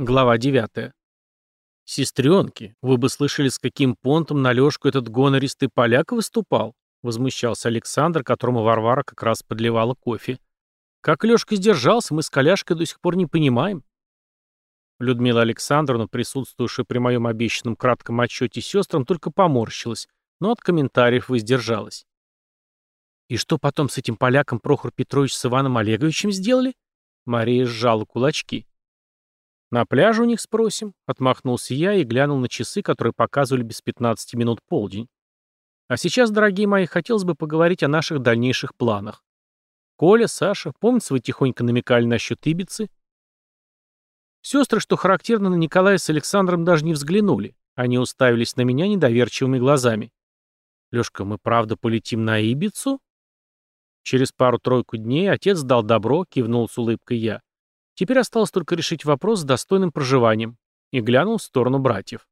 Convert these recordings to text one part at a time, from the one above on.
Глава 9. «Сестренки, вы бы слышали, с каким понтом на Лёшку этот гонористый поляк выступал?» — возмущался Александр, которому Варвара как раз подливала кофе. «Как Лёшка сдержался, мы с коляшкой до сих пор не понимаем». Людмила Александровна, присутствующая при моем обещанном кратком отчете сестрам, только поморщилась, но от комментариев воздержалась. «И что потом с этим поляком Прохор Петрович с Иваном Олеговичем сделали?» Мария сжала кулачки. «На пляже у них спросим», — отмахнулся я и глянул на часы, которые показывали без 15 минут полдень. А сейчас, дорогие мои, хотелось бы поговорить о наших дальнейших планах. Коля, Саша, помните, вы тихонько намекали насчет Ибицы? Сестры, что характерно, на Николая с Александром даже не взглянули. Они уставились на меня недоверчивыми глазами. «Лешка, мы правда полетим на Ибицу?» Через пару-тройку дней отец дал добро, кивнул с улыбкой я. Теперь осталось только решить вопрос с достойным проживанием. И глянул в сторону братьев.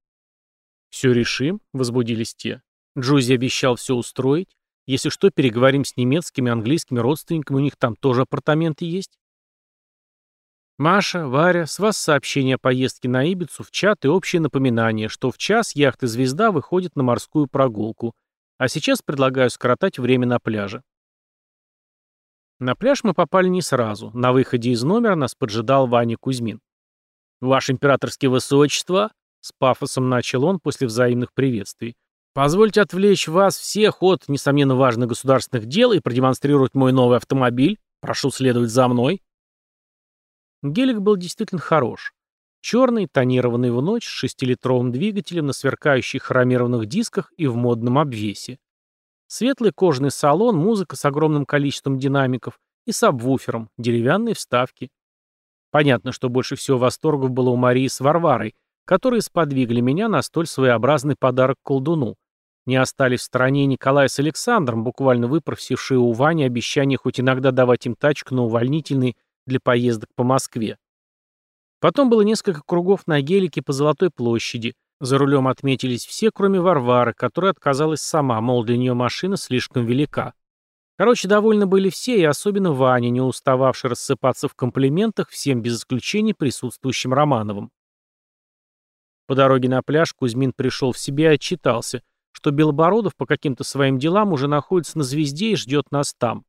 «Все решим», — возбудились те. Джузи обещал все устроить. Если что, переговорим с немецкими, английскими родственниками, у них там тоже апартаменты есть. Маша, Варя, с вас сообщение о поездке на Ибицу в чат и общее напоминание, что в час яхты «Звезда» выходит на морскую прогулку. А сейчас предлагаю скоротать время на пляже. На пляж мы попали не сразу. На выходе из номера нас поджидал Ваня Кузьмин. «Ваше императорское высочество», — с пафосом начал он после взаимных приветствий, «позвольте отвлечь вас всех от, несомненно, важных государственных дел и продемонстрировать мой новый автомобиль. Прошу следовать за мной». Гелик был действительно хорош. Черный, тонированный в ночь, с шестилитровым двигателем на сверкающих хромированных дисках и в модном обвесе. Светлый кожаный салон, музыка с огромным количеством динамиков и сабвуфером, деревянные вставки. Понятно, что больше всего восторгов было у Марии с Варварой, которые сподвигли меня на столь своеобразный подарок колдуну. Не остались в стороне Николая с Александром, буквально выпросившие у Вани обещание хоть иногда давать им тачку на увольнительный для поездок по Москве. Потом было несколько кругов на гелике по Золотой площади, за рулем отметились все, кроме Варвары, которая отказалась сама, мол, для нее машина слишком велика. Короче, довольны были все, и особенно Ваня, не устававший рассыпаться в комплиментах всем без исключения присутствующим Романовым. По дороге на пляж Кузьмин пришел в себя и отчитался, что Белобородов по каким-то своим делам уже находится на звезде и ждет нас там.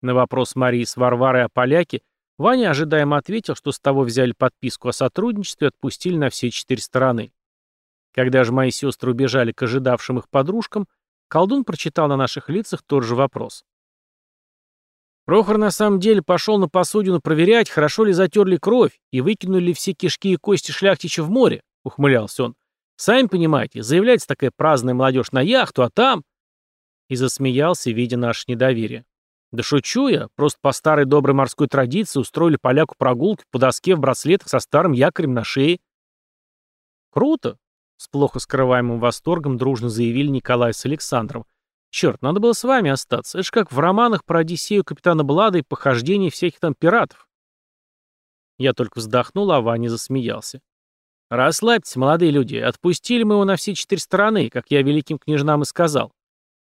На вопрос Марии с Варварой о поляке Ваня ожидаемо ответил, что с того взяли подписку о сотрудничестве и отпустили на все четыре стороны. Когда же мои сестры убежали к ожидавшим их подружкам, колдун прочитал на наших лицах тот же вопрос. Прохор на самом деле пошел на посудину проверять, хорошо ли затерли кровь и выкинули ли все кишки и кости шляхтича в море, ухмылялся он. Сами понимаете, заявляется такая праздная молодежь на яхту, а там... И засмеялся, видя наше недоверие. Да шучу я, просто по старой доброй морской традиции устроили поляку прогулки по доске в браслетах со старым якорем на шее. Круто, с плохо скрываемым восторгом дружно заявили Николай с Александром. «Черт, надо было с вами остаться. Это ж как в романах про Одиссею капитана Блада и похождение всяких там пиратов». Я только вздохнул, а Ваня засмеялся. «Расслабьтесь, молодые люди. Отпустили мы его на все четыре стороны, как я великим княжнам и сказал.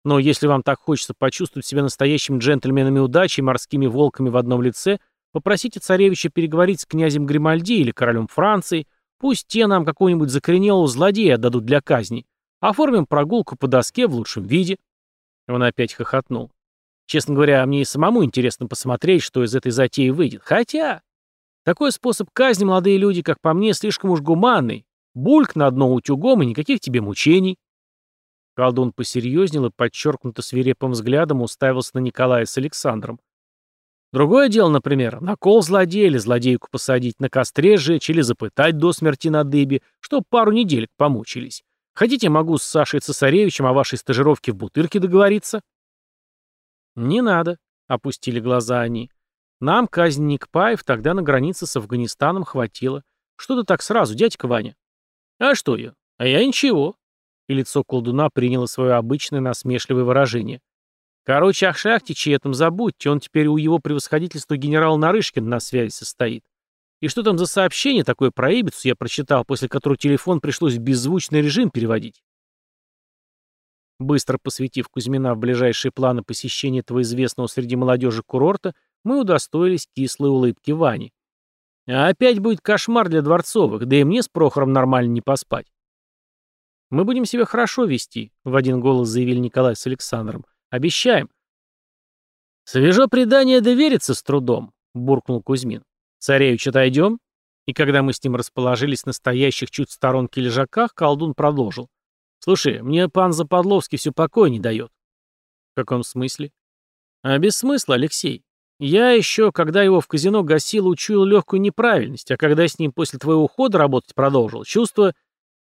Но если вам так хочется почувствовать себя настоящими джентльменами удачи и морскими волками в одном лице, попросите царевича переговорить с князем Гримальди или королем Франции, Пусть те нам какого-нибудь закоренелого злодея отдадут для казни. Оформим прогулку по доске в лучшем виде». Он опять хохотнул. «Честно говоря, мне и самому интересно посмотреть, что из этой затеи выйдет. Хотя...» Такой способ казни, молодые люди, как по мне, слишком уж гуманный. Бульк на дно утюгом и никаких тебе мучений. Колдун посерьезнел и подчеркнуто свирепым взглядом уставился на Николая с Александром. Другое дело, например, на кол злодея или злодейку посадить, на костре сжечь или запытать до смерти на дыбе, чтоб пару недель помучились. Хотите, могу с Сашей Цесаревичем о вашей стажировке в Бутырке договориться?» «Не надо», — опустили глаза они. «Нам казнь Никпаев тогда на границе с Афганистаном хватило. Что ты так сразу, дядька Ваня?» «А что я? А я ничего». И лицо колдуна приняло свое обычное насмешливое выражение. Короче, о Шахтиче этом забудьте, он теперь у его превосходительства генерал Нарышкин на связи состоит. И что там за сообщение такое про Ибицу я прочитал, после которого телефон пришлось в беззвучный режим переводить? Быстро посвятив Кузьмина в ближайшие планы посещения этого известного среди молодежи курорта, мы удостоились кислой улыбки Вани. А опять будет кошмар для Дворцовых, да и мне с Прохором нормально не поспать. Мы будем себя хорошо вести, в один голос заявили Николай с Александром. Обещаем. Свежо предание довериться с трудом, буркнул Кузьмин. Царевич, отойдем? И когда мы с ним расположились на стоящих чуть в сторонке лежаках, колдун продолжил. «Слушай, мне пан Западловский все покоя не дает». «В каком смысле?» «А без смысла, Алексей. Я еще, когда его в казино гасил, учуял легкую неправильность, а когда с ним после твоего ухода работать продолжил, чувство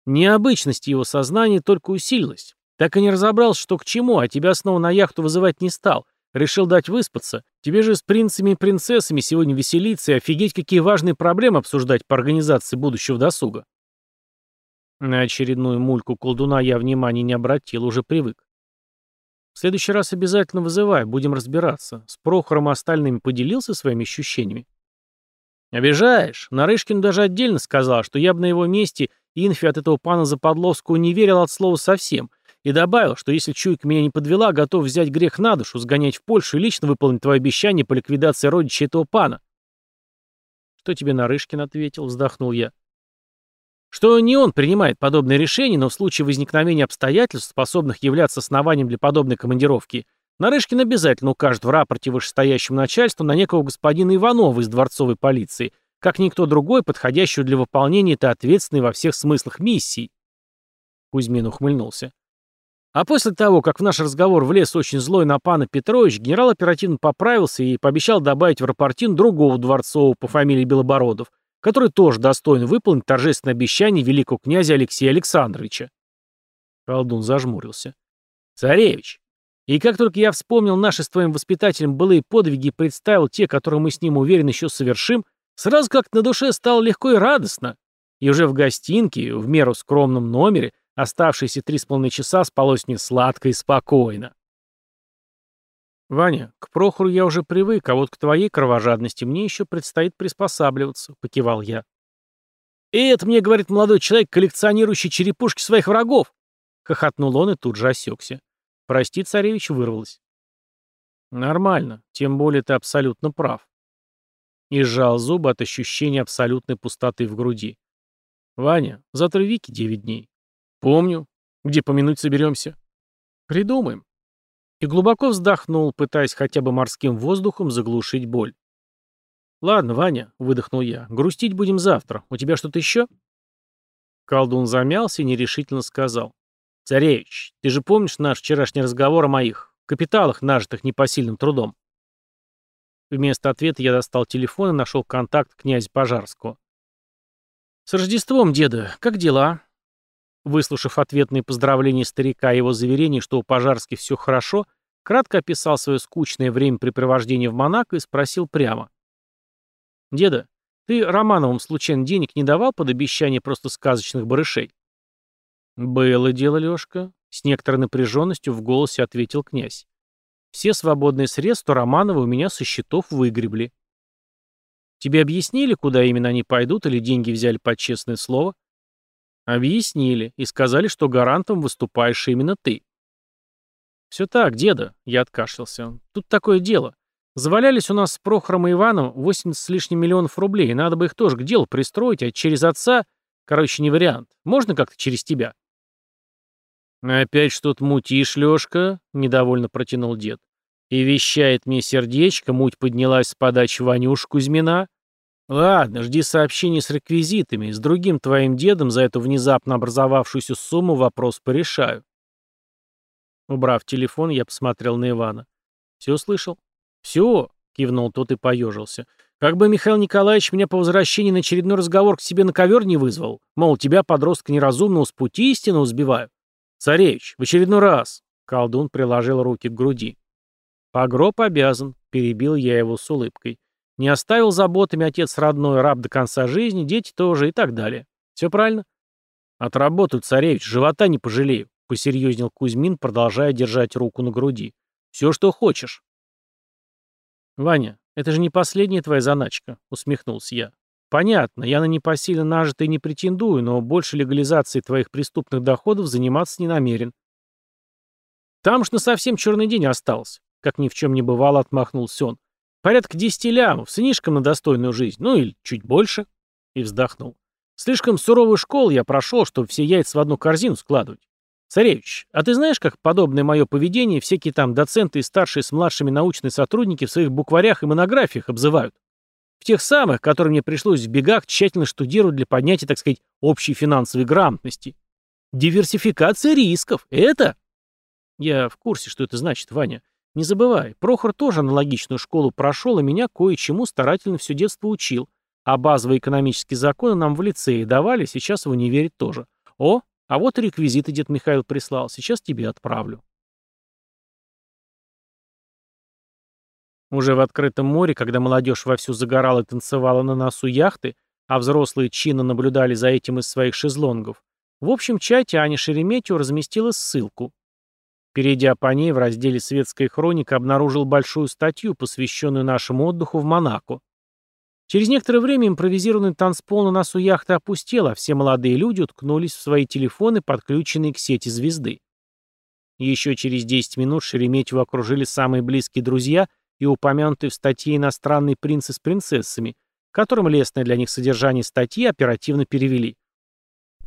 необычности его сознания только усилилось. Так и не разобрался, что к чему, а тебя снова на яхту вызывать не стал. Решил дать выспаться. Тебе же с принцами и принцессами сегодня веселиться и офигеть, какие важные проблемы обсуждать по организации будущего досуга. На очередную мульку колдуна я внимания не обратил, уже привык. В следующий раз обязательно вызывай, будем разбираться. С Прохором и остальными поделился своими ощущениями? Обижаешь. Нарышкин даже отдельно сказал, что я бы на его месте инфи от этого пана Западловского не верил от слова совсем — и добавил, что если чуйка меня не подвела, готов взять грех на душу, сгонять в Польшу и лично выполнить твое обещание по ликвидации родича этого пана. Что тебе Нарышкин ответил, вздохнул я. Что не он принимает подобные решения, но в случае возникновения обстоятельств, способных являться основанием для подобной командировки, Нарышкин обязательно укажет в рапорте вышестоящему начальству на некого господина Иванова из дворцовой полиции, как никто другой, подходящего для выполнения этой ответственной во всех смыслах миссии. Кузьмин ухмыльнулся. А после того, как в наш разговор влез очень злой на пана Петрович, генерал оперативно поправился и пообещал добавить в рапортин другого дворцового по фамилии Белобородов, который тоже достоин выполнить торжественное обещание великого князя Алексея Александровича. Колдун зажмурился. «Царевич, и как только я вспомнил наши с твоим воспитателем былые подвиги и представил те, которые мы с ним уверен еще совершим, сразу как-то на душе стало легко и радостно. И уже в гостинке, в меру скромном номере, Оставшиеся три с половиной часа спалось мне сладко и спокойно. «Ваня, к Прохору я уже привык, а вот к твоей кровожадности мне еще предстоит приспосабливаться», — покивал я. «И это мне говорит молодой человек, коллекционирующий черепушки своих врагов!» — хохотнул он и тут же осекся. «Прости, царевич, вырвалось». «Нормально, тем более ты абсолютно прав». И сжал зубы от ощущения абсолютной пустоты в груди. «Ваня, завтра Вики девять дней. «Помню. Где помянуть соберемся?» «Придумаем». И глубоко вздохнул, пытаясь хотя бы морским воздухом заглушить боль. «Ладно, Ваня», — выдохнул я, — «грустить будем завтра. У тебя что-то еще?» Колдун замялся и нерешительно сказал. «Царевич, ты же помнишь наш вчерашний разговор о моих капиталах, нажитых непосильным трудом?» Вместо ответа я достал телефон и нашел контакт князя Пожарского. «С Рождеством, деда, как дела?» Выслушав ответные поздравления старика и его заверение, что у Пожарских все хорошо, кратко описал свое скучное времяпрепровождение в Монако и спросил прямо. «Деда, ты Романовым случайно денег не давал под обещание просто сказочных барышей?» «Было дело, Лешка», — с некоторой напряженностью в голосе ответил князь. «Все свободные средства Романовы у меня со счетов выгребли». «Тебе объяснили, куда именно они пойдут, или деньги взяли под честное слово?» Объяснили и сказали, что гарантом выступаешь именно ты. «Все так, деда», — я откашлялся. «Тут такое дело. Завалялись у нас с Прохором и Иваном 80 с лишним миллионов рублей, надо бы их тоже к делу пристроить, а через отца, короче, не вариант. Можно как-то через тебя?» «Опять что-то мутишь, Лёшка», — недовольно протянул дед. «И вещает мне сердечко, муть поднялась с подачи Ванюш Кузьмина. Ладно, жди сообщений с реквизитами. С другим твоим дедом за эту внезапно образовавшуюся сумму вопрос порешаю. Убрав телефон, я посмотрел на Ивана. Все слышал? Все, кивнул тот и поежился. Как бы Михаил Николаевич меня по возвращении на очередной разговор к себе на ковер не вызвал. Мол, тебя, подростка неразумного, с пути истину сбиваю. Царевич, в очередной раз. Колдун приложил руки к груди. Погроб обязан, перебил я его с улыбкой. Не оставил заботами отец родной, раб до конца жизни, дети тоже и так далее. Все правильно? Отработаю, царевич, живота не пожалею, посерьезнел Кузьмин, продолжая держать руку на груди. Все, что хочешь. Ваня, это же не последняя твоя заначка, усмехнулся я. Понятно, я на непосильно нажитое не претендую, но больше легализации твоих преступных доходов заниматься не намерен. Там ж на совсем черный день осталось, как ни в чем не бывало, отмахнулся он. Порядка десяти лямов, сынишкам на достойную жизнь, ну или чуть больше. И вздохнул. Слишком суровую школу я прошел, чтобы все яйца в одну корзину складывать. Царевич, а ты знаешь, как подобное мое поведение всякие там доценты и старшие с младшими научные сотрудники в своих букварях и монографиях обзывают? В тех самых, которые мне пришлось в бегах тщательно штудировать для поднятия, так сказать, общей финансовой грамотности. Диверсификация рисков. Это... Я в курсе, что это значит, Ваня. Не забывай, Прохор тоже аналогичную школу прошел и меня кое-чему старательно все детство учил. А базовые экономические законы нам в лицее давали, сейчас в универе тоже. О, а вот реквизиты дед Михаил прислал, сейчас тебе отправлю. Уже в открытом море, когда молодежь вовсю загорала и танцевала на носу яхты, а взрослые чинно наблюдали за этим из своих шезлонгов, в общем чате Аня Шереметьева разместила ссылку. Перейдя по ней, в разделе «Светская хроника» обнаружил большую статью, посвященную нашему отдыху в Монако. Через некоторое время импровизированный танцпол на носу яхты опустел, а все молодые люди уткнулись в свои телефоны, подключенные к сети звезды. Еще через 10 минут Шереметьеву окружили самые близкие друзья и упомянутые в статье иностранные принцы с принцессами, которым лестное для них содержание статьи оперативно перевели.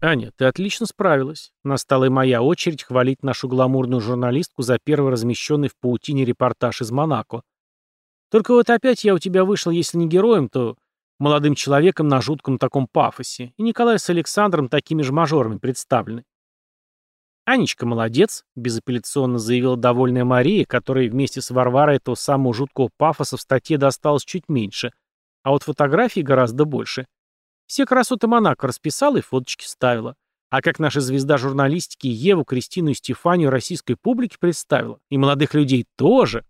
«Аня, ты отлично справилась. Настала и моя очередь хвалить нашу гламурную журналистку за первый размещенный в паутине репортаж из Монако. Только вот опять я у тебя вышел, если не героем, то молодым человеком на жутком таком пафосе, и Николай с Александром такими же мажорами представлены. «Анечка молодец», — безапелляционно заявила довольная Мария, которая вместе с Варварой этого самого жуткого пафоса в статье досталось чуть меньше, а вот фотографий гораздо больше. Все красоты Монако расписала и фоточки ставила. А как наша звезда журналистики Еву, Кристину и Стефанию российской публике представила. И молодых людей тоже.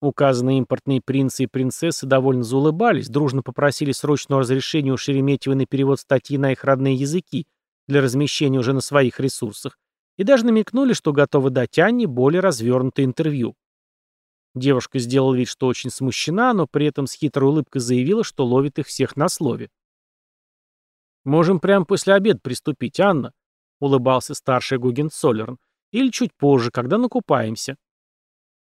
Указанные импортные принцы и принцессы довольно заулыбались, дружно попросили срочного разрешения у Шереметьева на перевод статьи на их родные языки для размещения уже на своих ресурсах и даже намекнули, что готовы дать Анне более развернутое интервью. Девушка сделала вид, что очень смущена, но при этом с хитрой улыбкой заявила, что ловит их всех на слове. «Можем прямо после обеда приступить, Анна», — улыбался старший Гугенцоллерн. «Или чуть позже, когда накупаемся».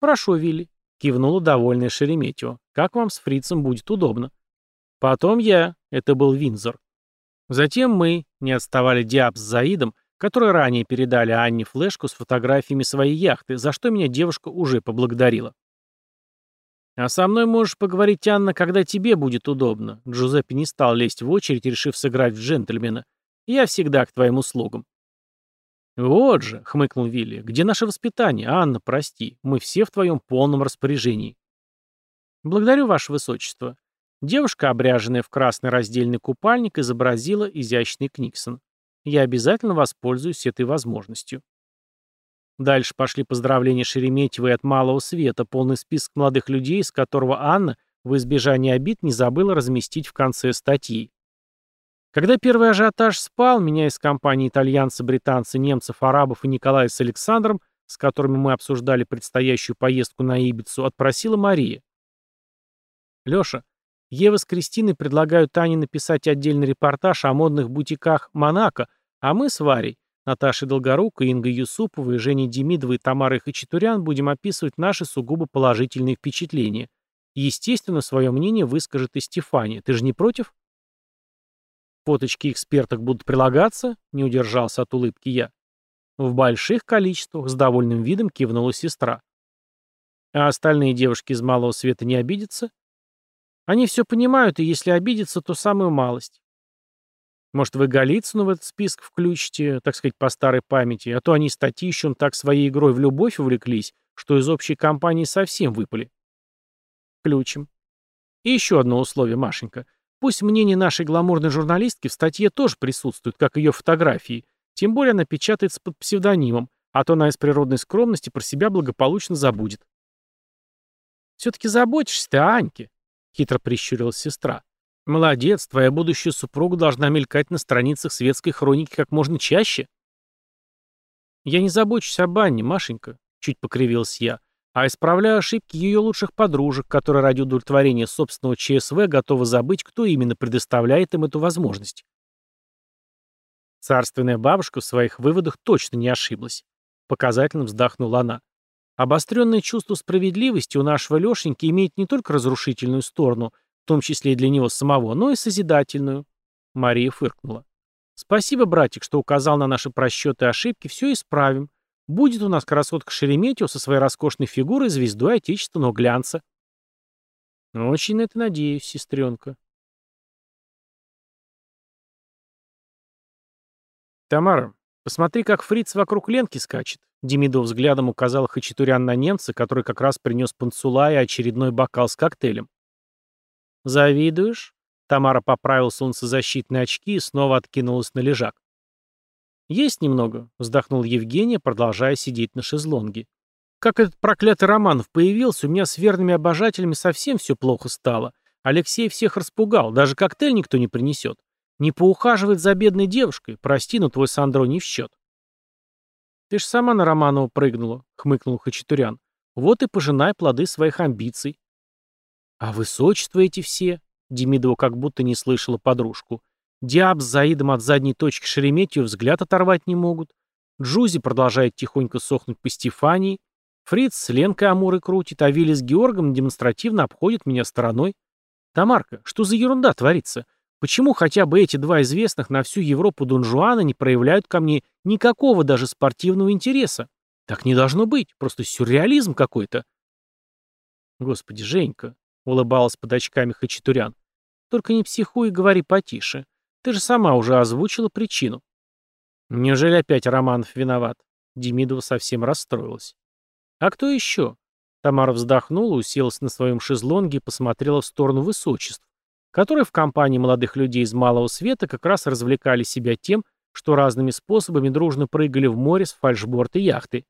«Прошу, Вилли», Кивнула довольная Шереметьево. «Как вам с фрицем будет удобно?» «Потом я». Это был Винзор. Затем мы, не отставали Диаб с Заидом, которые ранее передали Анне флешку с фотографиями своей яхты, за что меня девушка уже поблагодарила. «А со мной можешь поговорить, Анна, когда тебе будет удобно». Джузеппе не стал лезть в очередь, решив сыграть в джентльмена. «Я всегда к твоим услугам». «Вот же», — хмыкнул Вилли, — «где наше воспитание? Анна, прости, мы все в твоем полном распоряжении». «Благодарю, ваше высочество». Девушка, обряженная в красный раздельный купальник, изобразила изящный Книксон. «Я обязательно воспользуюсь этой возможностью». Дальше пошли поздравления Шереметьевой от Малого Света, полный список молодых людей, из которого Анна, в избежание обид, не забыла разместить в конце статьи. Когда первый ажиотаж спал, меня из компании итальянцы, британцы, немцев, арабов и Николая с Александром, с которыми мы обсуждали предстоящую поездку на Ибицу, отпросила Мария. Леша, Ева с Кристиной предлагают Тане написать отдельный репортаж о модных бутиках Монако, а мы с Варей, Наташей Долгорукой, Ингой Юсуповой, Женей Демидовой, Тамарой Хачатурян будем описывать наши сугубо положительные впечатления. Естественно, свое мнение выскажет и Стефания. Ты же не против? Фоточки эксперток будут прилагаться, не удержался от улыбки я. В больших количествах, с довольным видом кивнула сестра. А остальные девушки из малого света не обидятся? Они все понимают, и если обидятся, то самую малость. Может, вы Голицыну в этот список включите, так сказать, по старой памяти, а то они с Татищем так своей игрой в любовь увлеклись, что из общей компании совсем выпали. Включим. И еще одно условие, Машенька. Пусть мнение нашей гламурной журналистки в статье тоже присутствует, как ее фотографии, тем более она печатается под псевдонимом, а то она из природной скромности про себя благополучно забудет. «Все-таки заботишься ты о Аньке», — хитро прищурилась сестра. «Молодец, твоя будущая супруга должна мелькать на страницах светской хроники как можно чаще». «Я не забочусь об Анне, Машенька», — чуть покривилась я а исправляю ошибки ее лучших подружек, которые ради удовлетворения собственного ЧСВ готовы забыть, кто именно предоставляет им эту возможность. Царственная бабушка в своих выводах точно не ошиблась. Показательно вздохнула она. Обостренное чувство справедливости у нашего Лешеньки имеет не только разрушительную сторону, в том числе и для него самого, но и созидательную. Мария фыркнула. Спасибо, братик, что указал на наши просчеты и ошибки, все исправим. Будет у нас красотка Шереметьева со своей роскошной фигурой звездой отечественного глянца. Очень на это надеюсь, сестренка. Тамара, посмотри, как фриц вокруг Ленки скачет. Демидов взглядом указал Хачатурян на немца, который как раз принес панцула и очередной бокал с коктейлем. «Завидуешь?» Тамара поправил солнцезащитные очки и снова откинулась на лежак. «Есть немного», — вздохнул Евгений, продолжая сидеть на шезлонге. «Как этот проклятый Романов появился, у меня с верными обожателями совсем все плохо стало. Алексей всех распугал, даже коктейль никто не принесет. Не поухаживает за бедной девушкой. Прости, но твой Сандро не в счет». «Ты ж сама на Романова прыгнула», — хмыкнул Хачатурян. «Вот и пожинай плоды своих амбиций». «А высочество эти все?» Демидова как будто не слышала подружку. Диаб с Заидом от задней точки Шереметьева взгляд оторвать не могут. Джузи продолжает тихонько сохнуть по Стефании. Фриц с Ленкой Амуры крутит, а Вилли с Георгом демонстративно обходит меня стороной. Тамарка, что за ерунда творится? Почему хотя бы эти два известных на всю Европу Донжуана не проявляют ко мне никакого даже спортивного интереса? Так не должно быть, просто сюрреализм какой-то. Господи, Женька, улыбалась под очками Хачатурян. Только не психуй и говори потише. Ты же сама уже озвучила причину. Неужели опять Романов виноват? Демидова совсем расстроилась. А кто еще? Тамара вздохнула, уселась на своем шезлонге и посмотрела в сторону высочеств, которые в компании молодых людей из Малого Света как раз развлекали себя тем, что разными способами дружно прыгали в море с фальшборта яхты.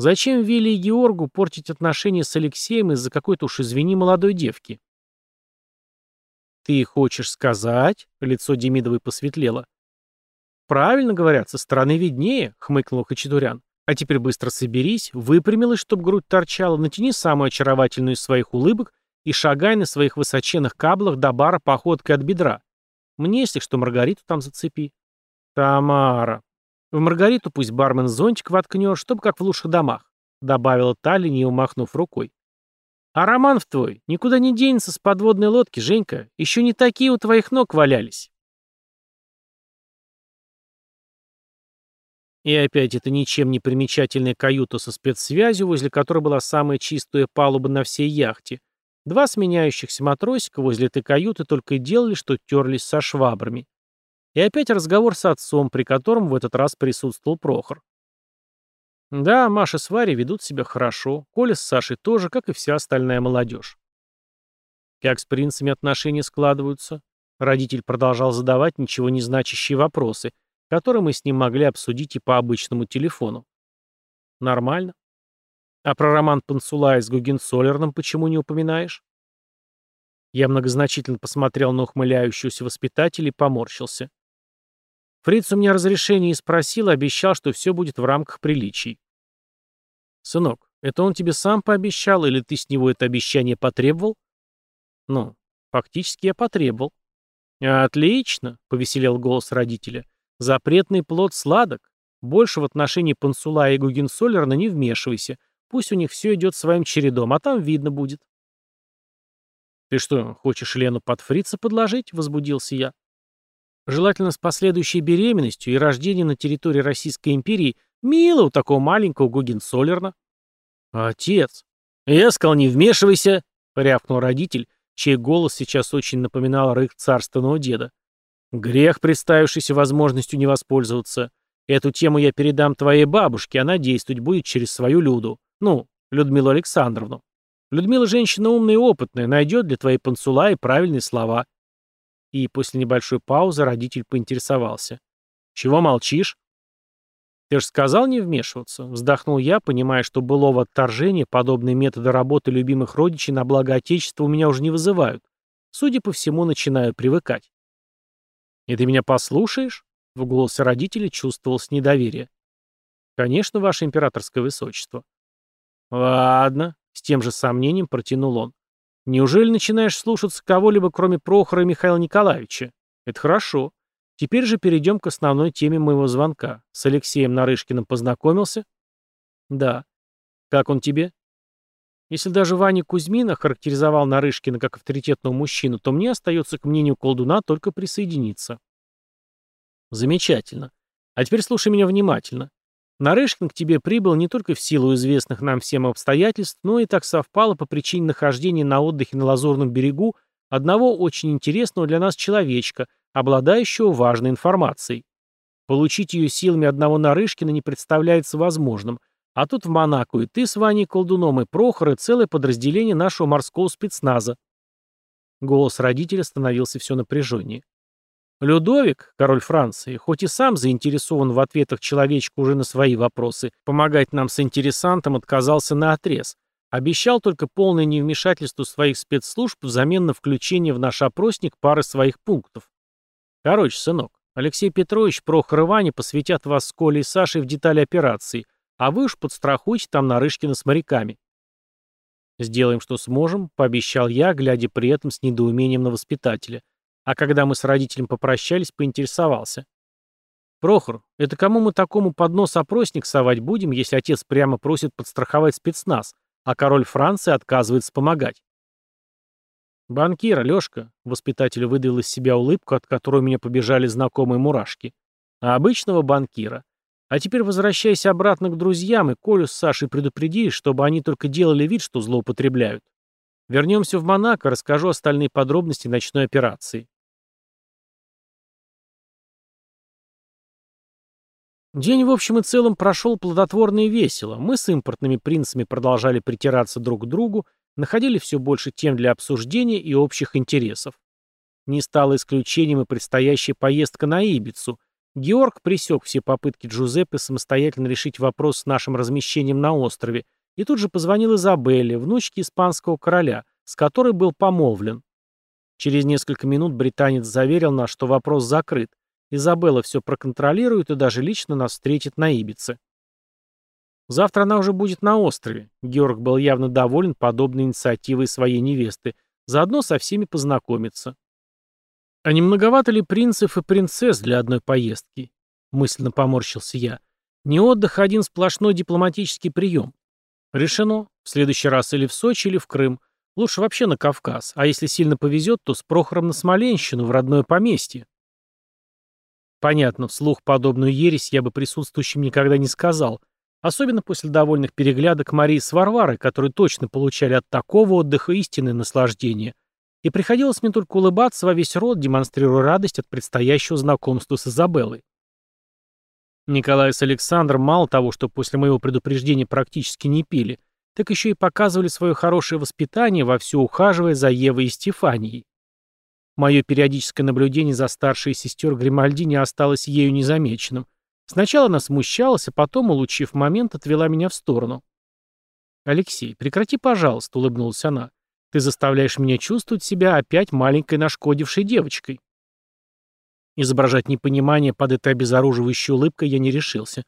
Зачем Вилли и Георгу портить отношения с Алексеем из-за какой-то уж, извини, молодой девки? «Ты хочешь сказать?» — лицо Демидовой посветлело. «Правильно говорят, со стороны виднее», — хмыкнул Хачатурян. «А теперь быстро соберись, выпрямилась, чтоб грудь торчала, натяни самую очаровательную из своих улыбок и шагай на своих высоченных каблах до бара походкой от бедра. Мне, если что, Маргариту там зацепи». «Тамара». «В Маргариту пусть бармен зонтик воткнет, чтобы как в лучших домах», — добавила Талли, не умахнув рукой. А роман в твой никуда не денется с подводной лодки, Женька. Еще не такие у твоих ног валялись. И опять это ничем не примечательная каюта со спецсвязью, возле которой была самая чистая палуба на всей яхте. Два сменяющихся матросика возле этой каюты только и делали, что терлись со швабрами. И опять разговор с отцом, при котором в этот раз присутствовал Прохор. Да, Маша с Варей ведут себя хорошо, Коля с Сашей тоже, как и вся остальная молодежь. Как с принцами отношения складываются? Родитель продолжал задавать ничего не значащие вопросы, которые мы с ним могли обсудить и по обычному телефону. Нормально. А про роман Пансулая с Гугенцоллерном почему не упоминаешь? Я многозначительно посмотрел на ухмыляющегося воспитателя и поморщился. Фриц у меня разрешение и спросил, обещал, что все будет в рамках приличий. «Сынок, это он тебе сам пообещал, или ты с него это обещание потребовал?» «Ну, фактически я потребовал». «Отлично», — повеселел голос родителя. «Запретный плод сладок. Больше в отношении Пансула и Гугенсолерна не вмешивайся. Пусть у них все идет своим чередом, а там видно будет». «Ты что, хочешь Лену под фрица подложить?» — возбудился я. Желательно с последующей беременностью и рождением на территории Российской империи мило у такого маленького Гугенцоллерна. Отец. Я сказал, не вмешивайся, рявкнул родитель, чей голос сейчас очень напоминал рык царственного деда. Грех, представившийся возможностью не воспользоваться. Эту тему я передам твоей бабушке, она действовать будет через свою Люду. Ну, Людмилу Александровну. Людмила женщина умная и опытная, найдет для твоей пансула и правильные слова. И после небольшой паузы родитель поинтересовался. «Чего молчишь?» «Ты же сказал не вмешиваться», — вздохнул я, понимая, что былого отторжения подобные методы работы любимых родичей на благо Отечества у меня уже не вызывают. Судя по всему, начинаю привыкать. «И ты меня послушаешь?» — в голосе родителей чувствовалось недоверие. «Конечно, ваше императорское высочество». «Ладно», — с тем же сомнением протянул он. Неужели начинаешь слушаться кого-либо, кроме Прохора и Михаила Николаевича? Это хорошо. Теперь же перейдем к основной теме моего звонка. С Алексеем Нарышкиным познакомился? Да. Как он тебе? Если даже Ваня Кузьмина характеризовал Нарышкина как авторитетного мужчину, то мне остается к мнению колдуна только присоединиться. Замечательно. А теперь слушай меня внимательно. Нарышкин к тебе прибыл не только в силу известных нам всем обстоятельств, но и так совпало по причине нахождения на отдыхе на Лазурном берегу одного очень интересного для нас человечка, обладающего важной информацией. Получить ее силами одного Нарышкина не представляется возможным, а тут в Монако и ты с Ваней Колдуном, и Прохор, и целое подразделение нашего морского спецназа. Голос родителя становился все напряженнее. Людовик, король Франции, хоть и сам заинтересован в ответах человечка уже на свои вопросы, помогать нам с интересантом отказался на отрез. Обещал только полное невмешательство своих спецслужб взамен на включение в наш опросник пары своих пунктов. Короче, сынок, Алексей Петрович, Прохор и Ваня посвятят вас с Колей и Сашей в детали операции, а вы уж подстрахуйте там Нарышкина с моряками. «Сделаем, что сможем», — пообещал я, глядя при этом с недоумением на воспитателя. А когда мы с родителем попрощались, поинтересовался. «Прохор, это кому мы такому под нос опросник совать будем, если отец прямо просит подстраховать спецназ, а король Франции отказывается помогать?» «Банкир, Лёшка», — воспитатель выдавил из себя улыбку, от которой у меня побежали знакомые мурашки. «А обычного банкира. А теперь возвращайся обратно к друзьям и Колю с Сашей предупреди, чтобы они только делали вид, что злоупотребляют. Вернемся в Монако, расскажу остальные подробности ночной операции». День в общем и целом прошел плодотворно и весело. Мы с импортными принцами продолжали притираться друг к другу, находили все больше тем для обсуждения и общих интересов. Не стало исключением и предстоящая поездка на Ибицу. Георг пресек все попытки Джузеппе самостоятельно решить вопрос с нашим размещением на острове и тут же позвонил Изабелле, внучке испанского короля, с которой был помолвлен. Через несколько минут британец заверил нас, что вопрос закрыт. Изабелла все проконтролирует и даже лично нас встретит на Ибице. Завтра она уже будет на острове. Георг был явно доволен подобной инициативой своей невесты. Заодно со всеми познакомиться. А не многовато ли принцев и принцесс для одной поездки? Мысленно поморщился я. Не отдых, один сплошной дипломатический прием. Решено. В следующий раз или в Сочи, или в Крым. Лучше вообще на Кавказ. А если сильно повезет, то с Прохором на Смоленщину, в родное поместье. Понятно, вслух подобную ересь я бы присутствующим никогда не сказал, Особенно после довольных переглядок Марии с Варварой, которые точно получали от такого отдыха истинное наслаждение. И приходилось мне только улыбаться во весь рот, демонстрируя радость от предстоящего знакомства с Изабеллой. Николай с Александром мало того, что после моего предупреждения практически не пили, так еще и показывали свое хорошее воспитание, вовсю ухаживая за Евой и Стефанией. Мое периодическое наблюдение за старшей сестер Гримальди не осталось ею незамеченным – Сначала она смущалась, а потом, улучив момент, отвела меня в сторону. «Алексей, прекрати, пожалуйста», — улыбнулась она. «Ты заставляешь меня чувствовать себя опять маленькой нашкодившей девочкой». Изображать непонимание под этой обезоруживающей улыбкой я не решился.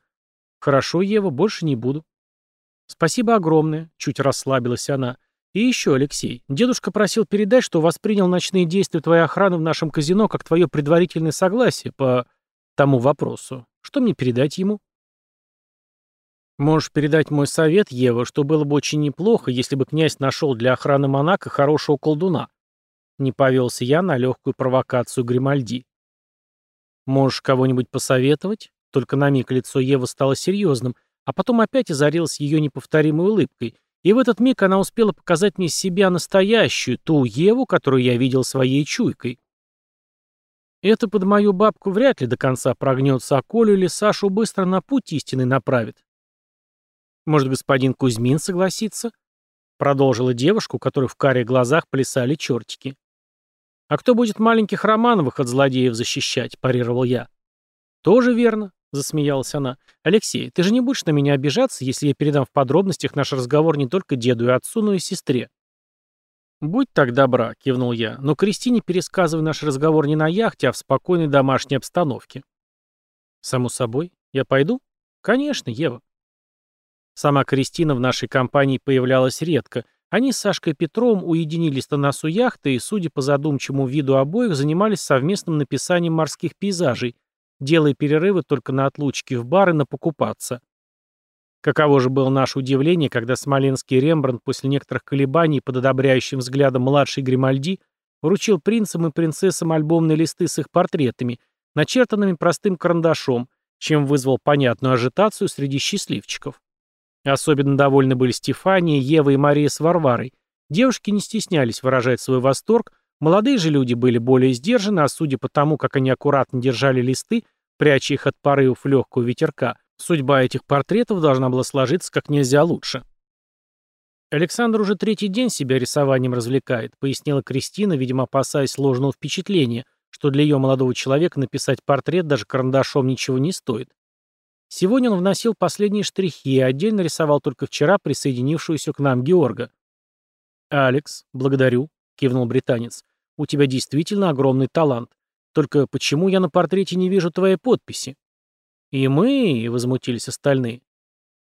«Хорошо, Ева, больше не буду». «Спасибо огромное», — чуть расслабилась она. «И еще, Алексей, дедушка просил передать, что воспринял ночные действия твоей охраны в нашем казино как твое предварительное согласие по тому вопросу. Что мне передать ему? Можешь передать мой совет, Ева, что было бы очень неплохо, если бы князь нашел для охраны Монако хорошего колдуна. Не повелся я на легкую провокацию Гримальди. Можешь кого-нибудь посоветовать? Только на миг лицо Евы стало серьезным, а потом опять озарилось ее неповторимой улыбкой, и в этот миг она успела показать мне себя настоящую, ту Еву, которую я видел своей чуйкой. Это под мою бабку вряд ли до конца прогнется, а Колю или Сашу быстро на путь истины направит. Может, господин Кузьмин согласится? Продолжила девушку, у которой в каре глазах плясали чертики. «А кто будет маленьких Романовых от злодеев защищать?» – парировал я. «Тоже верно», – засмеялась она. «Алексей, ты же не будешь на меня обижаться, если я передам в подробностях наш разговор не только деду и отцу, но и сестре?» «Будь так добра», — кивнул я, — «но Кристине пересказывай наш разговор не на яхте, а в спокойной домашней обстановке». «Само собой. Я пойду?» «Конечно, Ева». Сама Кристина в нашей компании появлялась редко. Они с Сашкой Петровым уединились на носу яхты и, судя по задумчивому виду обоих, занимались совместным написанием морских пейзажей, делая перерывы только на отлучки в бар и на покупаться. Каково же было наше удивление, когда смоленский Рембрандт после некоторых колебаний под одобряющим взглядом младшей Гримальди вручил принцам и принцессам альбомные листы с их портретами, начертанными простым карандашом, чем вызвал понятную ажитацию среди счастливчиков. Особенно довольны были Стефания, Ева и Мария с Варварой. Девушки не стеснялись выражать свой восторг, молодые же люди были более сдержаны, а судя по тому, как они аккуратно держали листы, пряча их от порывов легкого ветерка, Судьба этих портретов должна была сложиться как нельзя лучше. Александр уже третий день себя рисованием развлекает, пояснила Кристина, видимо, опасаясь ложного впечатления, что для ее молодого человека написать портрет даже карандашом ничего не стоит. Сегодня он вносил последние штрихи и отдельно рисовал только вчера присоединившуюся к нам Георга. «Алекс, благодарю», — кивнул британец. «У тебя действительно огромный талант. Только почему я на портрете не вижу твоей подписи?» «И мы?» — возмутились остальные.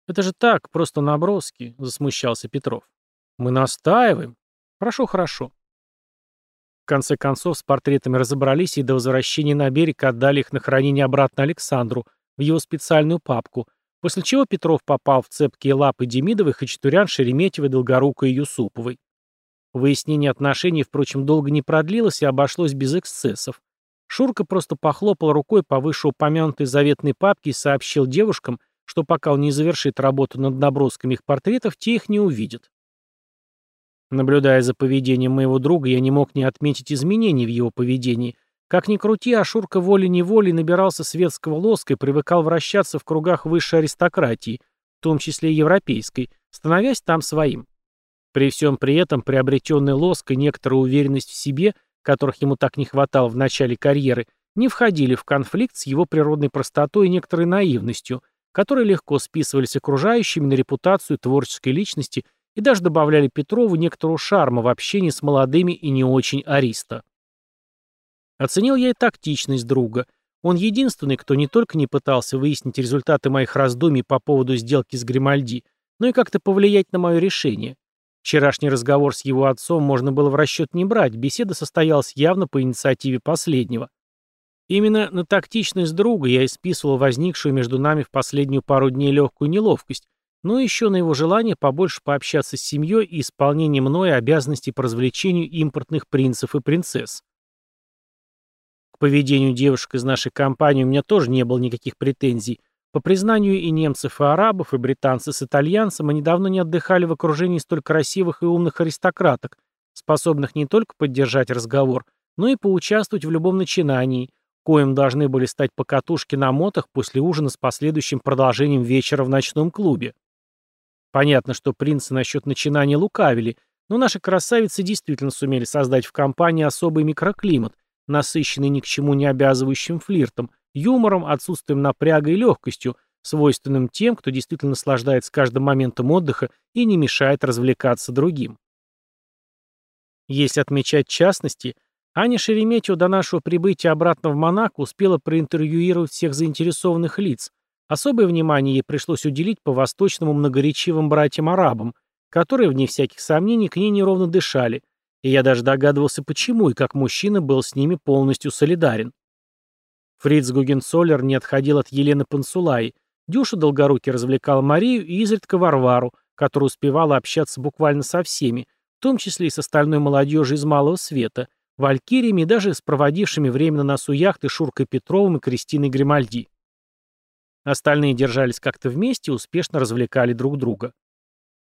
«Это же так, просто наброски», — засмущался Петров. «Мы настаиваем. Хорошо, хорошо». В конце концов, с портретами разобрались и до возвращения на берег отдали их на хранение обратно Александру в его специальную папку, после чего Петров попал в цепкие лапы Демидовых, Хачатурян, Шереметьевой, Долгорукой и Юсуповой. Выяснение отношений, впрочем, долго не продлилось и обошлось без эксцессов. Шурка просто похлопал рукой по вышеупомянутой заветной папке и сообщил девушкам, что пока он не завершит работу над набросками их портретов, те их не увидят. Наблюдая за поведением моего друга, я не мог не отметить изменений в его поведении. Как ни крути, а Шурка волей-неволей набирался светского лоска и привыкал вращаться в кругах высшей аристократии, в том числе европейской, становясь там своим. При всем при этом приобретенный лоск и некоторая уверенность в себе – которых ему так не хватало в начале карьеры, не входили в конфликт с его природной простотой и некоторой наивностью, которые легко списывались окружающими на репутацию творческой личности и даже добавляли Петрову некоторого шарма в общении с молодыми и не очень ариста. Оценил я и тактичность друга. Он единственный, кто не только не пытался выяснить результаты моих раздумий по поводу сделки с Гримальди, но и как-то повлиять на мое решение. Вчерашний разговор с его отцом можно было в расчет не брать, беседа состоялась явно по инициативе последнего. Именно на тактичность друга я исписывал возникшую между нами в последнюю пару дней легкую неловкость, но еще на его желание побольше пообщаться с семьей и исполнение мной обязанностей по развлечению импортных принцев и принцесс. Поведению девушек из нашей компании у меня тоже не было никаких претензий, по признанию и немцев, и арабов, и британцев с итальянцем, они давно не отдыхали в окружении столь красивых и умных аристократок, способных не только поддержать разговор, но и поучаствовать в любом начинании, коим должны были стать покатушки на мотах после ужина с последующим продолжением вечера в ночном клубе. Понятно, что принцы насчет начинания лукавили, но наши красавицы действительно сумели создать в компании особый микроклимат, насыщенный ни к чему не обязывающим флиртом, юмором, отсутствием напряга и легкостью, свойственным тем, кто действительно наслаждается каждым моментом отдыха и не мешает развлекаться другим. Если отмечать частности, Аня Шереметьева до нашего прибытия обратно в Монако успела проинтервьюировать всех заинтересованных лиц. Особое внимание ей пришлось уделить по восточному многоречивым братьям-арабам, которые, вне всяких сомнений, к ней неровно дышали, и я даже догадывался, почему и как мужчина был с ними полностью солидарен. Фриц Гугенцоллер не отходил от Елены Пансулаи. Дюша Долгорукий развлекал Марию и изредка Варвару, которая успевала общаться буквально со всеми, в том числе и с остальной молодежью из Малого Света, валькириями и даже с проводившими время на носу яхты Шуркой Петровым и Кристиной Гримальди. Остальные держались как-то вместе и успешно развлекали друг друга.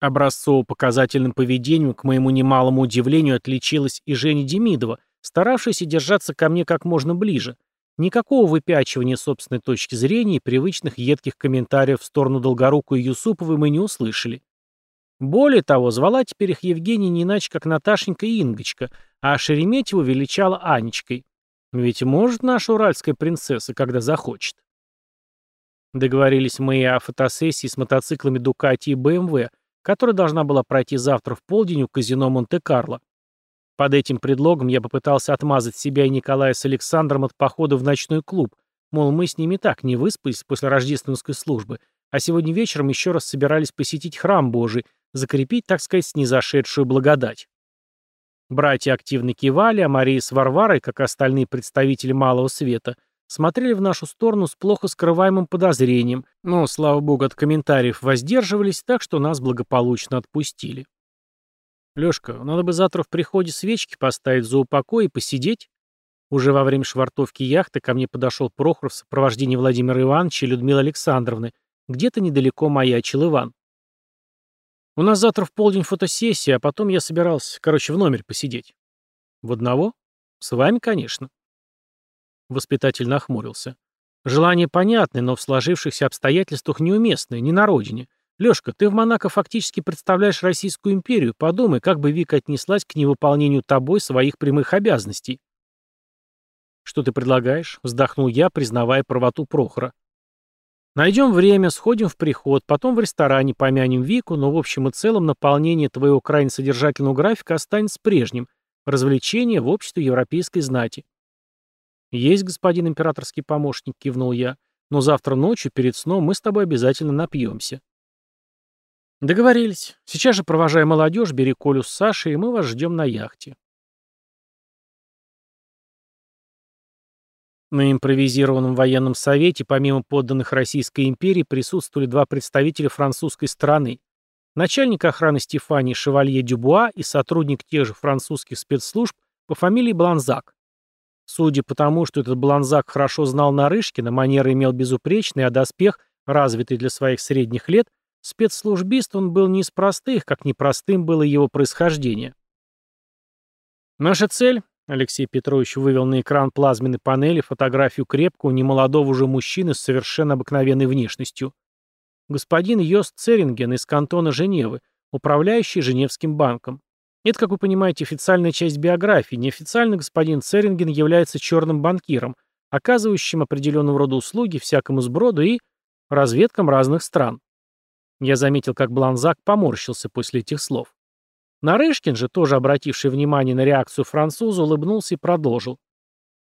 Образцово-показательным поведением, к моему немалому удивлению, отличилась и Женя Демидова, старавшаяся держаться ко мне как можно ближе – Никакого выпячивания собственной точки зрения и привычных едких комментариев в сторону Долгоруку и Юсуповой мы не услышали. Более того, звала теперь их Евгения не иначе, как Наташенька и Ингочка, а Шереметьеву величала Анечкой. Ведь может наша уральская принцесса, когда захочет. Договорились мы и о фотосессии с мотоциклами Дукати и БМВ, которая должна была пройти завтра в полдень у казино Монте-Карло. Под этим предлогом я попытался отмазать себя и Николая с Александром от похода в ночной клуб, мол, мы с ними так не выспались после рождественской службы, а сегодня вечером еще раз собирались посетить храм Божий, закрепить, так сказать, снизошедшую благодать. Братья активно кивали, а Мария с Варварой, как остальные представители малого света, смотрели в нашу сторону с плохо скрываемым подозрением, но, слава богу, от комментариев воздерживались, так что нас благополучно отпустили. «Лёшка, надо бы завтра в приходе свечки поставить за упокой и посидеть?» Уже во время швартовки яхты ко мне подошел Прохор в сопровождении Владимира Ивановича и Людмилы Александровны. Где-то недалеко маячил Иван. «У нас завтра в полдень фотосессия, а потом я собирался, короче, в номере посидеть». «В одного?» «С вами, конечно». Воспитатель нахмурился. «Желание понятное, но в сложившихся обстоятельствах неуместное, не на родине. Лёшка, ты в Монако фактически представляешь Российскую империю. Подумай, как бы Вика отнеслась к невыполнению тобой своих прямых обязанностей». «Что ты предлагаешь?» — вздохнул я, признавая правоту Прохора. «Найдем время, сходим в приход, потом в ресторане помянем Вику, но в общем и целом наполнение твоего крайне содержательного графика останется прежним. Развлечения в обществе европейской знати». «Есть, господин императорский помощник», — кивнул я. «Но завтра ночью, перед сном, мы с тобой обязательно напьемся». «Договорились. Сейчас же провожай молодежь, бери Колю с Сашей, и мы вас ждем на яхте». На импровизированном военном совете, помимо подданных Российской империи, присутствовали два представителя французской стороны. Начальник охраны Стефании Шевалье Дюбуа и сотрудник тех же французских спецслужб по фамилии Бланзак. Судя по тому, что этот Бланзак хорошо знал Нарышкина, манеры имел безупречный, а доспех, развитый для своих средних лет, спецслужбист он был не из простых, как непростым было его происхождение. Наша цель Алексей Петрович вывел на экран плазменной панели фотографию крепкого, немолодого уже мужчины с совершенно обыкновенной внешностью. Господин Йост Церинген из кантона Женевы, управляющий Женевским банком. Это, как вы понимаете, официальная часть биографии. Неофициально господин Церинген является черным банкиром, оказывающим определенного рода услуги всякому сброду и разведкам разных стран. Я заметил, как Бланзак поморщился после этих слов. Нарышкин же, тоже обративший внимание на реакцию француза, улыбнулся и продолжил.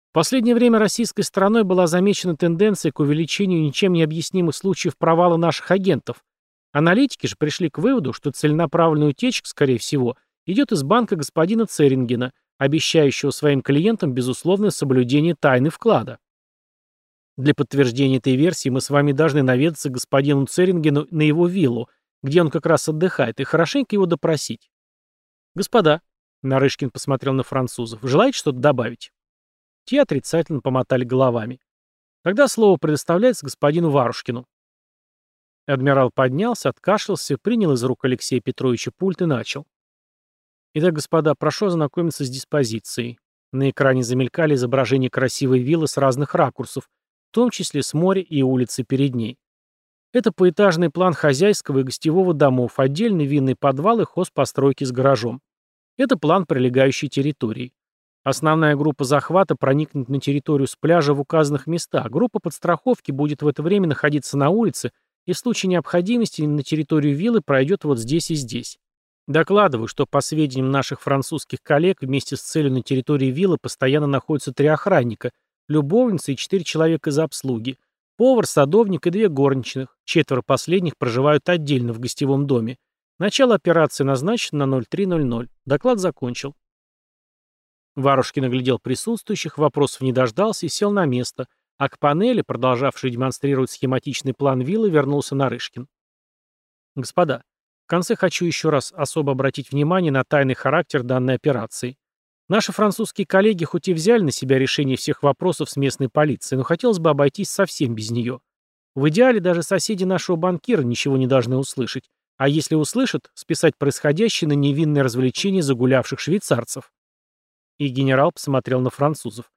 В последнее время российской стороной была замечена тенденция к увеличению ничем не объяснимых случаев провала наших агентов. Аналитики же пришли к выводу, что целенаправленная утечка, скорее всего, идет из банка господина Церингена, обещающего своим клиентам безусловное соблюдение тайны вклада. Для подтверждения этой версии мы с вами должны наведаться к господину Церингену на его виллу, где он как раз отдыхает, и хорошенько его допросить. «Господа», — Нарышкин посмотрел на французов, — «желаете что-то добавить?» Те отрицательно помотали головами. Тогда слово предоставляется господину Варушкину. Адмирал поднялся, откашлялся, принял из рук Алексея Петровича пульт и начал. Итак, господа, прошу ознакомиться с диспозицией. На экране замелькали изображения красивой виллы с разных ракурсов, в том числе с моря и улицы перед ней. Это поэтажный план хозяйского и гостевого домов, отдельный винный подвал и хозпостройки с гаражом. Это план прилегающей территории. Основная группа захвата проникнет на территорию с пляжа в указанных местах. Группа подстраховки будет в это время находиться на улице и в случае необходимости на территорию виллы пройдет вот здесь и здесь. Докладываю, что по сведениям наших французских коллег, вместе с целью на территории виллы постоянно находятся три охранника, любовница и четыре человека из обслуги – Повар, садовник и две горничных. Четверо последних проживают отдельно в гостевом доме. Начало операции назначено на 03.00. Доклад закончил. Варушкин оглядел присутствующих, вопросов не дождался и сел на место, а к панели, продолжавшей демонстрировать схематичный план виллы, вернулся Нарышкин. Господа, конце хочу еще раз особо обратить внимание на тайный характер данной операции. Наши французские коллеги хоть и взяли на себя решение всех вопросов с местной полицией, но хотелось бы обойтись совсем без нее. В идеале даже соседи нашего банкира ничего не должны услышать, а если услышат, списать происходящее на невинное развлечение загулявших швейцарцев. И генерал посмотрел на французов.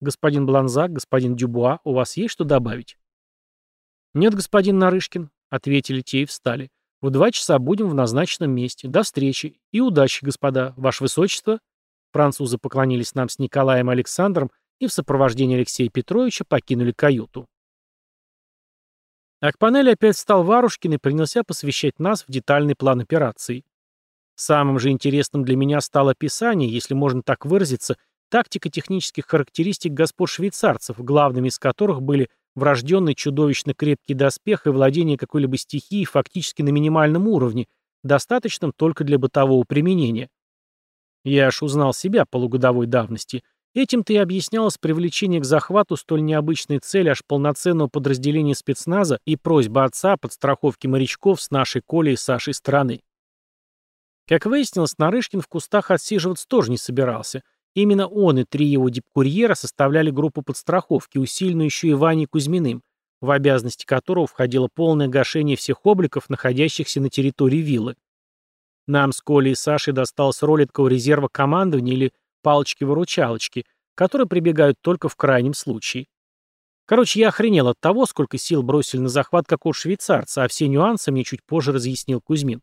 «Господин Бланзак, господин Дюбуа, у вас есть что добавить?» «Нет, господин Нарышкин», — ответили те и встали. «В два часа будем в назначенном месте. До встречи. И удачи, господа. Ваше Высочество». Французы поклонились нам с Николаем Александром и в сопровождении Алексея Петровича покинули каюту. А к панели опять встал Варушкин и принялся посвящать нас в детальный план операции. Самым же интересным для меня стало описание, если можно так выразиться, тактико-технических характеристик господ швейцарцев, главными из которых были врожденный чудовищно крепкий доспех и владение какой-либо стихией фактически на минимальном уровне, достаточном только для бытового применения. Я аж узнал себя полугодовой давности Этим-то и объяснялось привлечение к захвату столь необычной цели аж полноценного подразделения спецназа и просьба отца о подстраховке морячков с нашей Колей и Сашей стороны. Как выяснилось, Нарышкин в кустах отсиживаться тоже не собирался. Именно он и три его дипкурьера составляли группу подстраховки, усиленную еще и Ваней Кузьминым, в обязанности которого входило полное гашение всех обликов, находящихся на территории виллы. Нам с Колей и Сашей досталась роль такого резерва командования или палочки-выручалочки, которые прибегают только в крайнем случае. Короче, я охренел от того, сколько сил бросили на захват какого швейцарца, а все нюансы мне чуть позже разъяснил Кузьмин.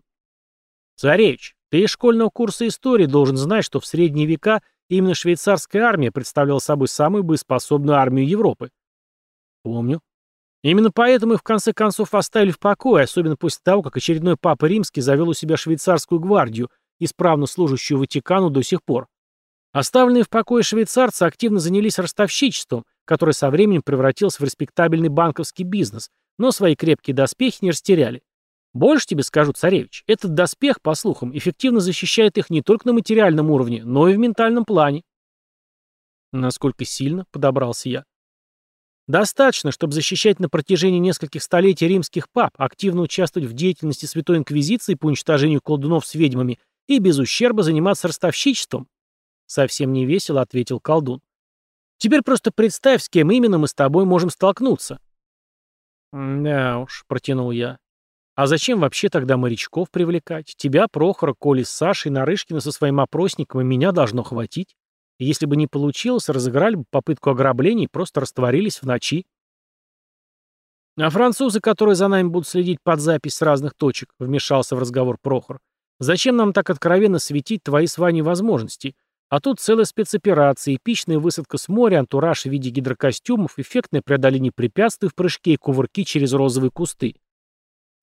«Царевич, ты из школьного курса истории должен знать, что в средние века именно швейцарская армия представляла собой самую боеспособную армию Европы». «Помню», Именно поэтому их в конце концов оставили в покое, особенно после того, как очередной папа римский завел у себя швейцарскую гвардию, исправно служащую Ватикану до сих пор. Оставленные в покое швейцарцы активно занялись ростовщичеством, которое со временем превратилось в респектабельный банковский бизнес, но свои крепкие доспехи не растеряли. Больше тебе скажу, царевич, этот доспех, по слухам, эффективно защищает их не только на материальном уровне, но и в ментальном плане. Насколько сильно, подобрался я. Достаточно, чтобы защищать на протяжении нескольких столетий римских пап, активно участвовать в деятельности Святой Инквизиции по уничтожению колдунов с ведьмами и без ущерба заниматься ростовщичеством. Совсем не весело ответил колдун. Теперь просто представь, с кем именно мы с тобой можем столкнуться. Да уж, протянул я. А зачем вообще тогда морячков привлекать? Тебя, Прохора, Коли с Сашей, Нарышкина со своим опросником и меня должно хватить. И если бы не получилось, разыграли бы попытку ограбления и просто растворились в ночи. А французы, которые за нами будут следить под запись с разных точек, вмешался в разговор Прохор. Зачем нам так откровенно светить твои с Ваней возможности? А тут целая спецоперация, эпичная высадка с моря, антураж в виде гидрокостюмов, эффектное преодоление препятствий в прыжке и кувырки через розовые кусты.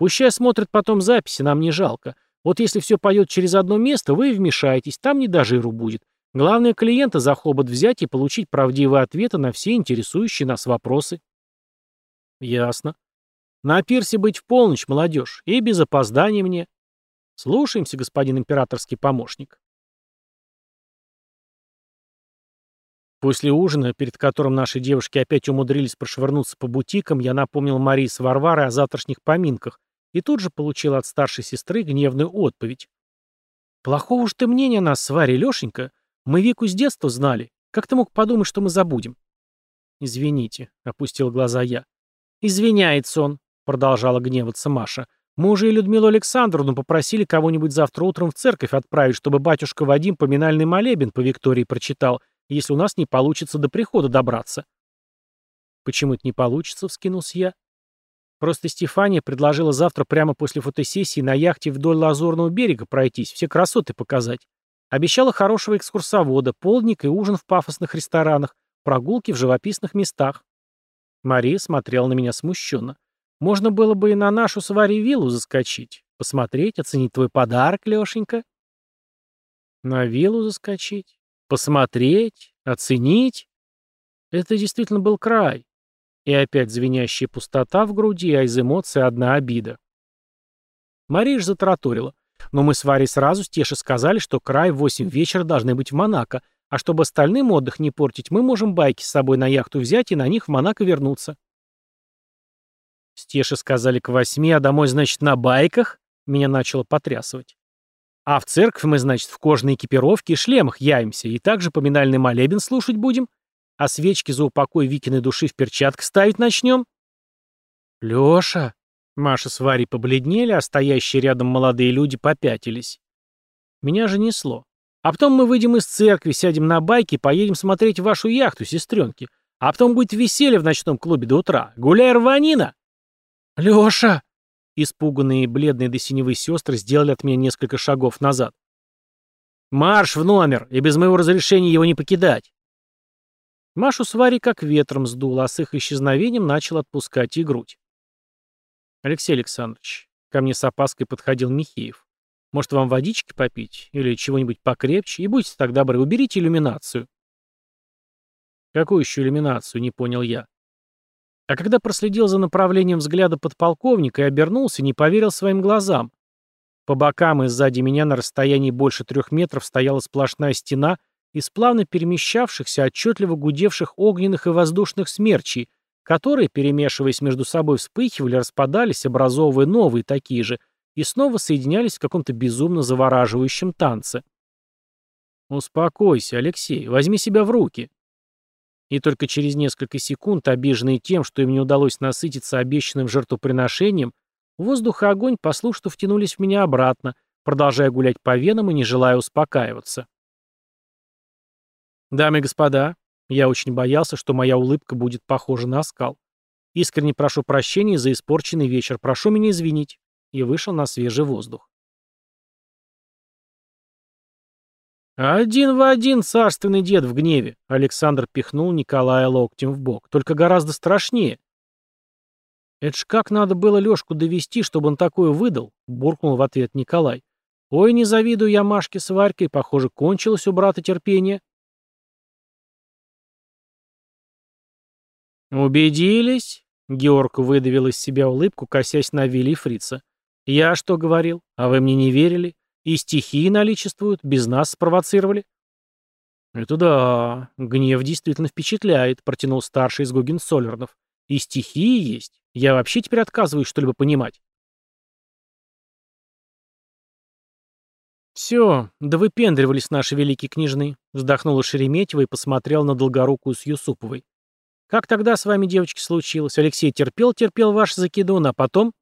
Пущай смотрят потом записи, нам не жалко. Вот если все пойдет через одно место, вы вмешаетесь, там не до жиру будет. Главное клиента за хобот взять и получить правдивые ответы на все интересующие нас вопросы. Ясно. На пирсе быть в полночь, молодежь, и без опозданий мне. Слушаемся, господин императорский помощник. После ужина, перед которым наши девушки опять умудрились прошвырнуться по бутикам, я напомнил Марии с Варварой о завтрашних поминках и тут же получил от старшей сестры гневную отповедь. «Плохого уж ты мнения нас с Варей, Лешенька. Мы Вику с детства знали. Как ты мог подумать, что мы забудем?» «Извините», — опустил глаза я. «Извиняется он», — продолжала гневаться Маша. «Мы уже и Людмилу Александровну попросили кого-нибудь завтра утром в церковь отправить, чтобы батюшка Вадим поминальный молебен по Виктории прочитал, если у нас не получится до прихода добраться». «Почему это не получится?» — вскинулся я. «Просто Стефания предложила завтра прямо после фотосессии на яхте вдоль Лазурного берега пройтись, все красоты показать. Обещала хорошего экскурсовода, полдник и ужин в пафосных ресторанах, прогулки в живописных местах. Мария смотрела на меня смущенно. Можно было бы и на нашу с Варей виллу заскочить. Посмотреть, оценить твой подарок, Лешенька. На виллу заскочить? Посмотреть? Оценить? Это действительно был край. И опять звенящая пустота в груди, а из эмоций одна обида. Мария ж затраторила. Но мы с Варей сразу с Тешей сказали, что край в 8 вечера должны быть в Монако, а чтобы остальным отдых не портить, мы можем байки с собой на яхту взять и на них в Монако вернуться. Стеши сказали к восьми, а домой, значит, на байках? Меня начало потрясывать. А в церковь мы, значит, в кожаной экипировке и шлемах явимся, и также поминальный молебен слушать будем? А свечки за упокой Викиной души в перчатках ставить начнем? Леша, Маша с Варей побледнели, а стоящие рядом молодые люди попятились. Меня же несло. А потом мы выйдем из церкви, сядем на байки и поедем смотреть вашу яхту, сестренки. А потом будет веселье в ночном клубе до утра. Гуляй, рванина!» «Леша!» Испуганные и бледные до синевы сестры сделали от меня несколько шагов назад. «Марш в номер, и без моего разрешения его не покидать!» Машу с Варей как ветром сдуло, а с их исчезновением начал отпускать и грудь. «Алексей Александрович», — ко мне с опаской подходил Михеев, «может, вам водички попить или чего-нибудь покрепче? И будьте так добры, уберите иллюминацию». «Какую еще иллюминацию?» — не понял я. А когда проследил за направлением взгляда подполковника и обернулся, не поверил своим глазам. По бокам и сзади меня на расстоянии больше трех метров стояла сплошная стена из плавно перемещавшихся, отчетливо гудевших огненных и воздушных смерчей, которые, перемешиваясь между собой, вспыхивали, распадались, образовывая новые такие же, и снова соединялись в каком-то безумно завораживающем танце. «Успокойся, Алексей, возьми себя в руки». И только через несколько секунд, обиженные тем, что им не удалось насытиться обещанным жертвоприношением, воздух и огонь послушно втянулись в меня обратно, продолжая гулять по венам и не желая успокаиваться. «Дамы и господа, я очень боялся, что моя улыбка будет похожа на оскал. Искренне прошу прощения за испорченный вечер, прошу меня извинить». И вышел на свежий воздух. «Один в один царственный дед в гневе», — Александр пихнул Николая локтем в бок. «Только гораздо страшнее». «Это ж как надо было Лёшку довести, чтобы он такое выдал?» — буркнул в ответ Николай. «Ой, не завидую я Машке с Варькой, похоже, кончилось у брата терпение». «Убедились?» — Георг выдавил из себя улыбку, косясь на Вилли и Фрица. «Я что говорил? А вы мне не верили? И стихии наличествуют, без нас спровоцировали?» «Это да, гнев действительно впечатляет», — протянул старший из Гогенсолернов. «И стихии есть. Я вообще теперь отказываюсь что-либо понимать». «Все, да выпендривались наши великие княжны», — вздохнула Шереметьева и посмотрела на Долгорукую с Юсуповой. Как тогда с вами, девочки, случилось? Алексей терпел, терпел ваш закидон, а потом...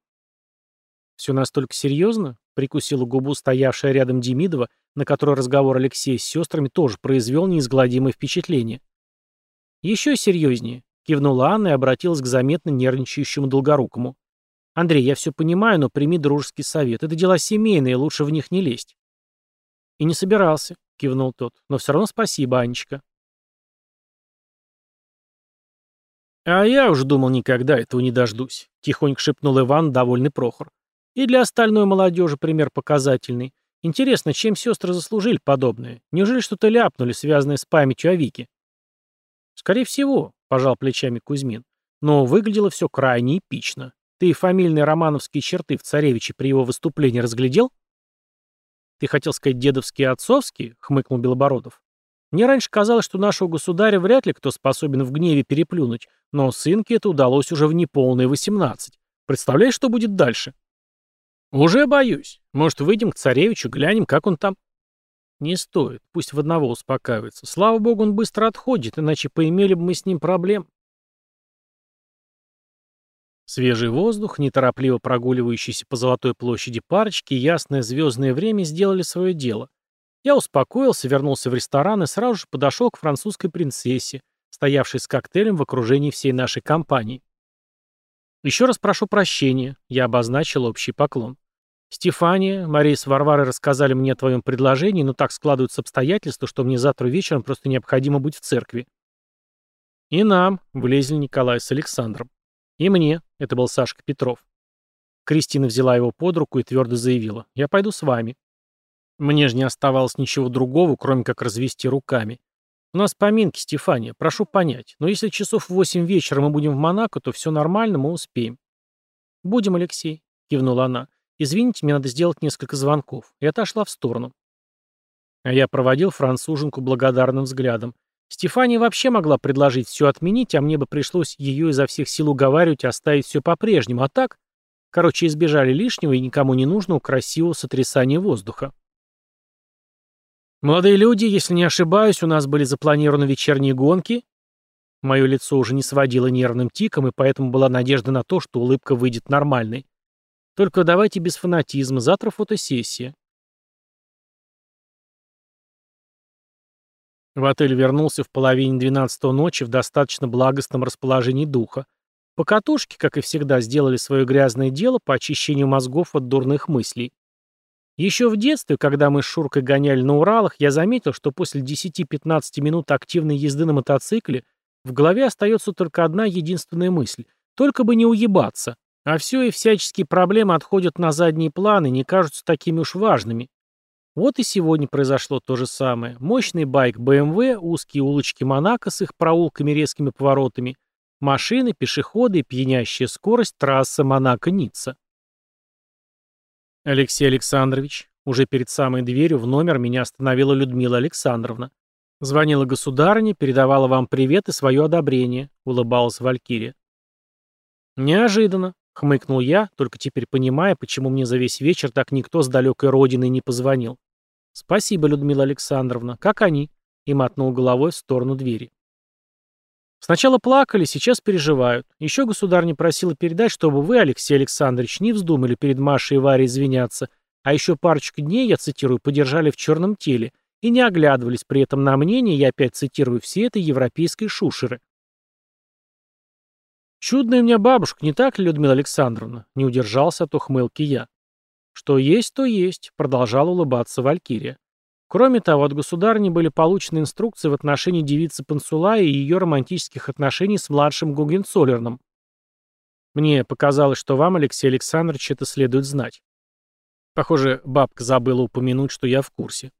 Все настолько серьезно? Прикусила губу стоявшая рядом Демидова, на которой разговор Алексея с сестрами тоже произвел неизгладимое впечатление. Еще серьезнее, кивнула Анна и обратилась к заметно нервничающему Долгорукому. Андрей, я все понимаю, но прими дружеский совет. Это дела семейные, лучше в них не лезть. И не собирался, кивнул тот. Но все равно спасибо, Анечка. «А я уж думал, никогда этого не дождусь», — тихонько шепнул Иван, довольный Прохор. «И для остальной молодежи пример показательный. Интересно, чем сестры заслужили подобное? Неужели что-то ляпнули, связанное с памятью о Вике?» «Скорее всего», — пожал плечами Кузьмин. «Но выглядело все крайне эпично. Ты фамильные романовские черты в царевиче при его выступлении разглядел?» «Ты хотел сказать дедовские и отцовские?» — хмыкнул Белобородов. Мне раньше казалось, что нашего государя вряд ли кто способен в гневе переплюнуть, но сынке это удалось уже в неполные восемнадцать. Представляешь, что будет дальше? Уже боюсь. Может, выйдем к царевичу, глянем, как он там? Не стоит, пусть в одного успокаивается. Слава богу, он быстро отходит, иначе поимели бы мы с ним проблем. Свежий воздух, неторопливо прогуливающийся по Золотой площади парочки ясное звездное время сделали свое дело. Я успокоился, вернулся в ресторан и сразу же подошел к французской принцессе, стоявшей с коктейлем в окружении всей нашей компании. «Еще раз прошу прощения», — я обозначил общий поклон. «Стефания, Мария с Варварой рассказали мне о твоем предложении, но так складываются обстоятельства, что мне завтра вечером просто необходимо быть в церкви». «И нам», — влезли Николай с Александром. «И мне», — это был Сашка Петров. Кристина взяла его под руку и твердо заявила. «Я пойду с вами». Мне же не оставалось ничего другого, кроме как развести руками. У нас поминки, Стефания, прошу понять. Но если часов в восемь вечера мы будем в Монако, то все нормально, мы успеем. Будем, Алексей, кивнула она. Извините, мне надо сделать несколько звонков. И отошла в сторону. А я проводил француженку благодарным взглядом. Стефания вообще могла предложить все отменить, а мне бы пришлось ее изо всех сил уговаривать оставить все по-прежнему. А так, короче, избежали лишнего и никому не нужного красивого сотрясания воздуха. «Молодые люди, если не ошибаюсь, у нас были запланированы вечерние гонки?» Мое лицо уже не сводило нервным тиком, и поэтому была надежда на то, что улыбка выйдет нормальной. Только давайте без фанатизма, завтра фотосессия. В отель вернулся в половине двенадцатого ночи в достаточно благостном расположении духа. Покатушки, как и всегда, сделали свое грязное дело по очищению мозгов от дурных мыслей. Еще в детстве, когда мы с Шуркой гоняли на Уралах, я заметил, что после 10-15 минут активной езды на мотоцикле в голове остается только одна единственная мысль – только бы не уебаться. А все и всяческие проблемы отходят на задние планы, не кажутся такими уж важными. Вот и сегодня произошло то же самое. Мощный байк BMW, узкие улочки Монако с их проулками резкими поворотами, машины, пешеходы и пьянящая скорость трассы Монако-Ницца. «Алексей Александрович», уже перед самой дверью в номер меня остановила Людмила Александровна. Звонила государыня, передавала вам привет и свое одобрение, улыбалась Валькирия. Неожиданно, хмыкнул я, только теперь понимая, почему мне за весь вечер так никто с далекой родины не позвонил. Спасибо, Людмила Александровна. Как они? И мотнул головой в сторону двери. Сначала плакали, сейчас переживают. Еще государня просила передать, чтобы вы, Алексей Александрович, не вздумали перед Машей и Варей извиняться, а еще парочку дней, я цитирую, подержали в черном теле и не оглядывались при этом на мнение, я опять цитирую, все этой европейской шушеры. «Чудная у меня бабушка, не так ли, Людмила Александровна?» Не удержался от ухмылки я. «Что есть, то есть», — продолжала улыбаться Валькирия. Кроме того, от государни были получены инструкции в отношении девицы Пансула и ее романтических отношений с младшим Гугенцоллерном. Мне показалось, что вам, Алексей Александрович, это следует знать. Похоже, бабка забыла упомянуть, что я в курсе.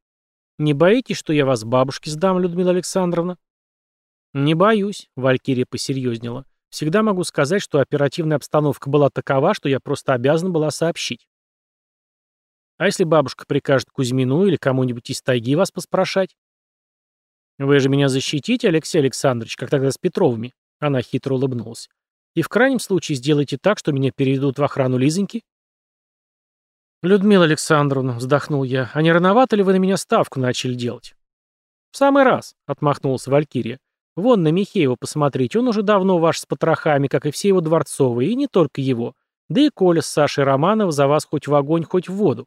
Не боитесь, что я вас бабушке сдам, Людмила Александровна? Не боюсь, Валькирия посерьезнела. Всегда могу сказать, что оперативная обстановка была такова, что я просто обязана была сообщить. А если бабушка прикажет Кузьмину или кому-нибудь из тайги вас поспрашать? Вы же меня защитите, Алексей Александрович, как тогда с Петровыми. Она хитро улыбнулась. И в крайнем случае сделайте так, что меня переведут в охрану Лизоньки. «Людмила Александровна», — вздохнул я, — «а не рановато ли вы на меня ставку начали делать?» «В самый раз», — отмахнулась Валькирия. «Вон на Михеева посмотрите, он уже давно ваш с потрохами, как и все его дворцовые, и не только его. Да и Коля с Сашей Романов за вас хоть в огонь, хоть в воду».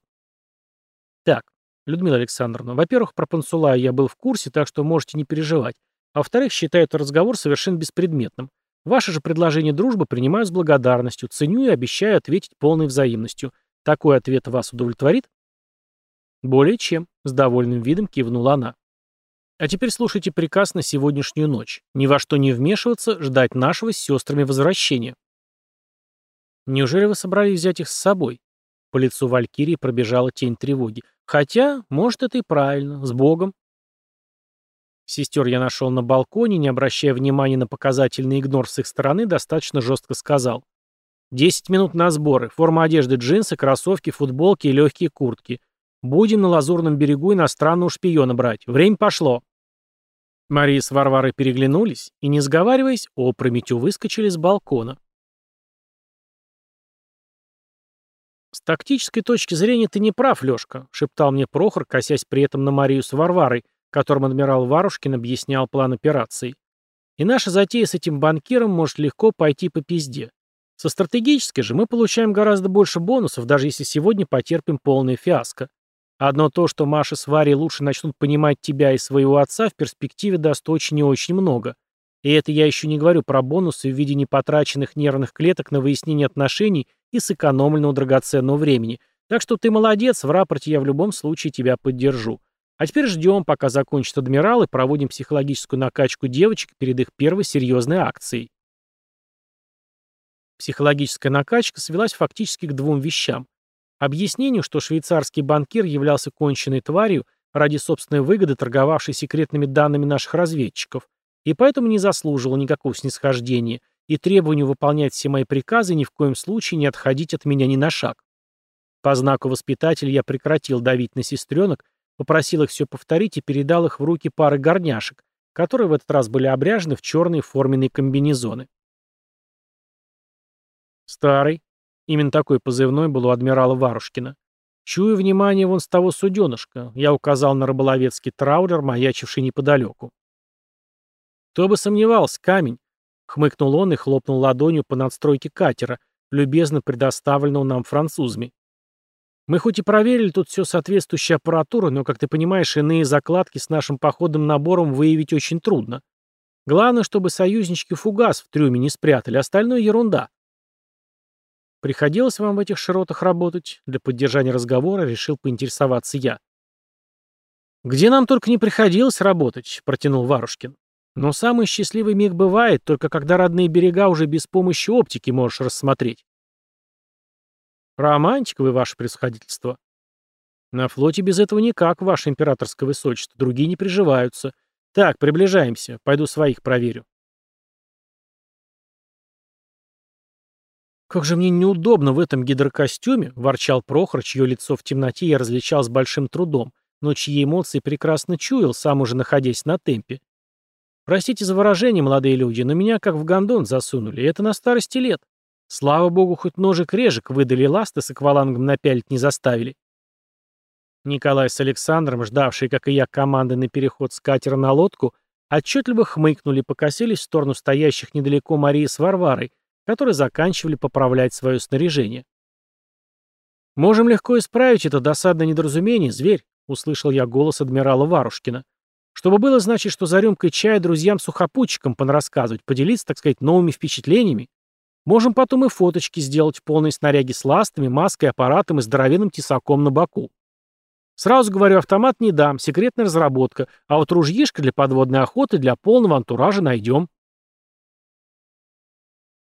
«Так, Людмила Александровна, во-первых, про Пансулая я был в курсе, так что можете не переживать. А во-вторых, считаю этот разговор совершенно беспредметным. Ваше же предложение дружбы принимаю с благодарностью, ценю и обещаю ответить полной взаимностью. Такой ответ вас удовлетворит? Более чем, с довольным видом кивнула она. А теперь слушайте приказ на сегодняшнюю ночь. Ни во что не вмешиваться, ждать нашего с сестрами возвращения. Неужели вы собрались взять их с собой? По лицу Валькирии пробежала тень тревоги. Хотя, может, это и правильно. С Богом. Сестер я нашел на балконе, не обращая внимания на показательный игнор с их стороны, достаточно жестко сказал. Десять минут на сборы. Форма одежды джинсы, кроссовки, футболки и легкие куртки. Будем на Лазурном берегу иностранного шпиона брать. Время пошло. Мария с Варварой переглянулись и, не сговариваясь, опрометью выскочили с балкона. «С тактической точки зрения ты не прав, Лёшка», — шептал мне Прохор, косясь при этом на Марию с Варварой, которым адмирал Варушкин объяснял план операции. «И наша затея с этим банкиром может легко пойти по пизде. Со стратегической же мы получаем гораздо больше бонусов, даже если сегодня потерпим полное фиаско. Одно то, что Маша с Варей лучше начнут понимать тебя и своего отца, в перспективе даст очень и очень много. И это я еще не говорю про бонусы в виде непотраченных нервных клеток на выяснение отношений и сэкономленного драгоценного времени. Так что ты молодец, в рапорте я в любом случае тебя поддержу. А теперь ждем, пока закончит адмирал, и проводим психологическую накачку девочек перед их первой серьезной акцией. Психологическая накачка свелась фактически к двум вещам. Объяснению, что швейцарский банкир являлся конченной тварью, ради собственной выгоды торговавшей секретными данными наших разведчиков, и поэтому не заслуживал никакого снисхождения, и требованию выполнять все мои приказы ни в коем случае не отходить от меня ни на шаг. По знаку воспитателя я прекратил давить на сестренок, попросил их все повторить и передал их в руки пары горняшек, которые в этот раз были обряжены в черные форменные комбинезоны. Старый. Именно такой позывной был у адмирала Варушкина. Чую внимание вон с того суденышка. Я указал на рыболовецкий траулер, маячивший неподалеку. Кто бы сомневался, камень. Хмыкнул он и хлопнул ладонью по надстройке катера, любезно предоставленного нам французами. Мы хоть и проверили тут все соответствующую аппаратуру, но, как ты понимаешь, иные закладки с нашим походным набором выявить очень трудно. Главное, чтобы союзнички фугас в трюме не спрятали, остальное ерунда. Приходилось вам в этих широтах работать? Для поддержания разговора решил поинтересоваться я. «Где нам только не приходилось работать», — протянул Варушкин. «Но самый счастливый миг бывает, только когда родные берега уже без помощи оптики можешь рассмотреть». «Романтика вы, ваше происходительство». «На флоте без этого никак, ваше императорское высочество, другие не приживаются. Так, приближаемся, пойду своих проверю». «Как же мне неудобно в этом гидрокостюме», — ворчал Прохор, чье лицо в темноте я различал с большим трудом, но чьи эмоции прекрасно чуял, сам уже находясь на темпе. Простите за выражение, молодые люди, но меня как в гондон засунули, и это на старости лет. Слава богу, хоть ножик-режек выдали ласты с аквалангом напялить не заставили. Николай с Александром, ждавшие, как и я, команды на переход с катера на лодку, отчетливо хмыкнули покосились в сторону стоящих недалеко Марии с Варварой, которые заканчивали поправлять свое снаряжение. «Можем легко исправить это досадное недоразумение, зверь», — услышал я голос адмирала Варушкина. «Чтобы было, значит, что за рюмкой чая друзьям-сухопутчикам понарассказывать, поделиться, так сказать, новыми впечатлениями. Можем потом и фоточки сделать в полной снаряге с ластами, маской, аппаратом и здоровенным тесаком на боку. Сразу говорю, автомат не дам, секретная разработка, а вот ружьишко для подводной охоты для полного антуража найдем.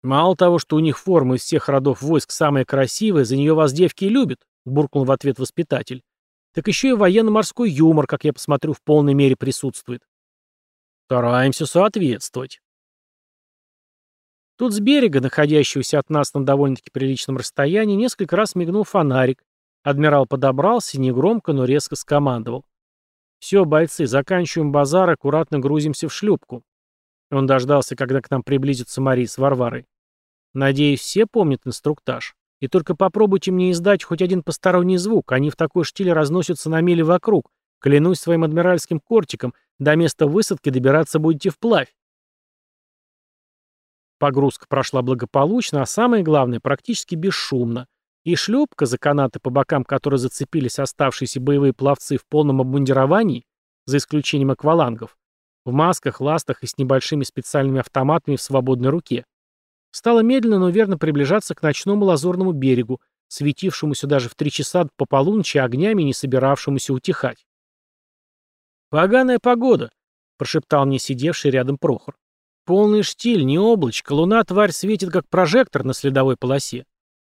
Мало того, что у них форма из всех родов войск самая красивая, за нее вас девки и любят, буркнул в ответ воспитатель. Так еще и военно-морской юмор, как я посмотрю, в полной мере присутствует. Стараемся соответствовать. Тут с берега, находящегося от нас на довольно-таки приличном расстоянии, несколько раз мигнул фонарик, Адмирал подобрался, негромко, но резко скомандовал. «Все, бойцы, заканчиваем базар, аккуратно грузимся в шлюпку». Он дождался, когда к нам приблизится Мария с Варварой. «Надеюсь, все помнят инструктаж. И только попробуйте мне издать хоть один посторонний звук, они в такой штиле разносятся на мили вокруг. Клянусь своим адмиральским кортиком, до места высадки добираться будете вплавь». Погрузка прошла благополучно, а самое главное, практически бесшумно. И шлюпка, за канаты по бокам которой зацепились оставшиеся боевые пловцы в полном обмундировании, за исключением аквалангов, в масках, ластах и с небольшими специальными автоматами в свободной руке, стала медленно, но верно приближаться к ночному лазурному берегу, светившемуся даже в три часа по полуночи огнями, не собиравшемуся утихать. «Поганая погода», — прошептал мне сидевший рядом Прохор. «Полный штиль, не облачко, луна, тварь, светит, как прожектор на следовой полосе.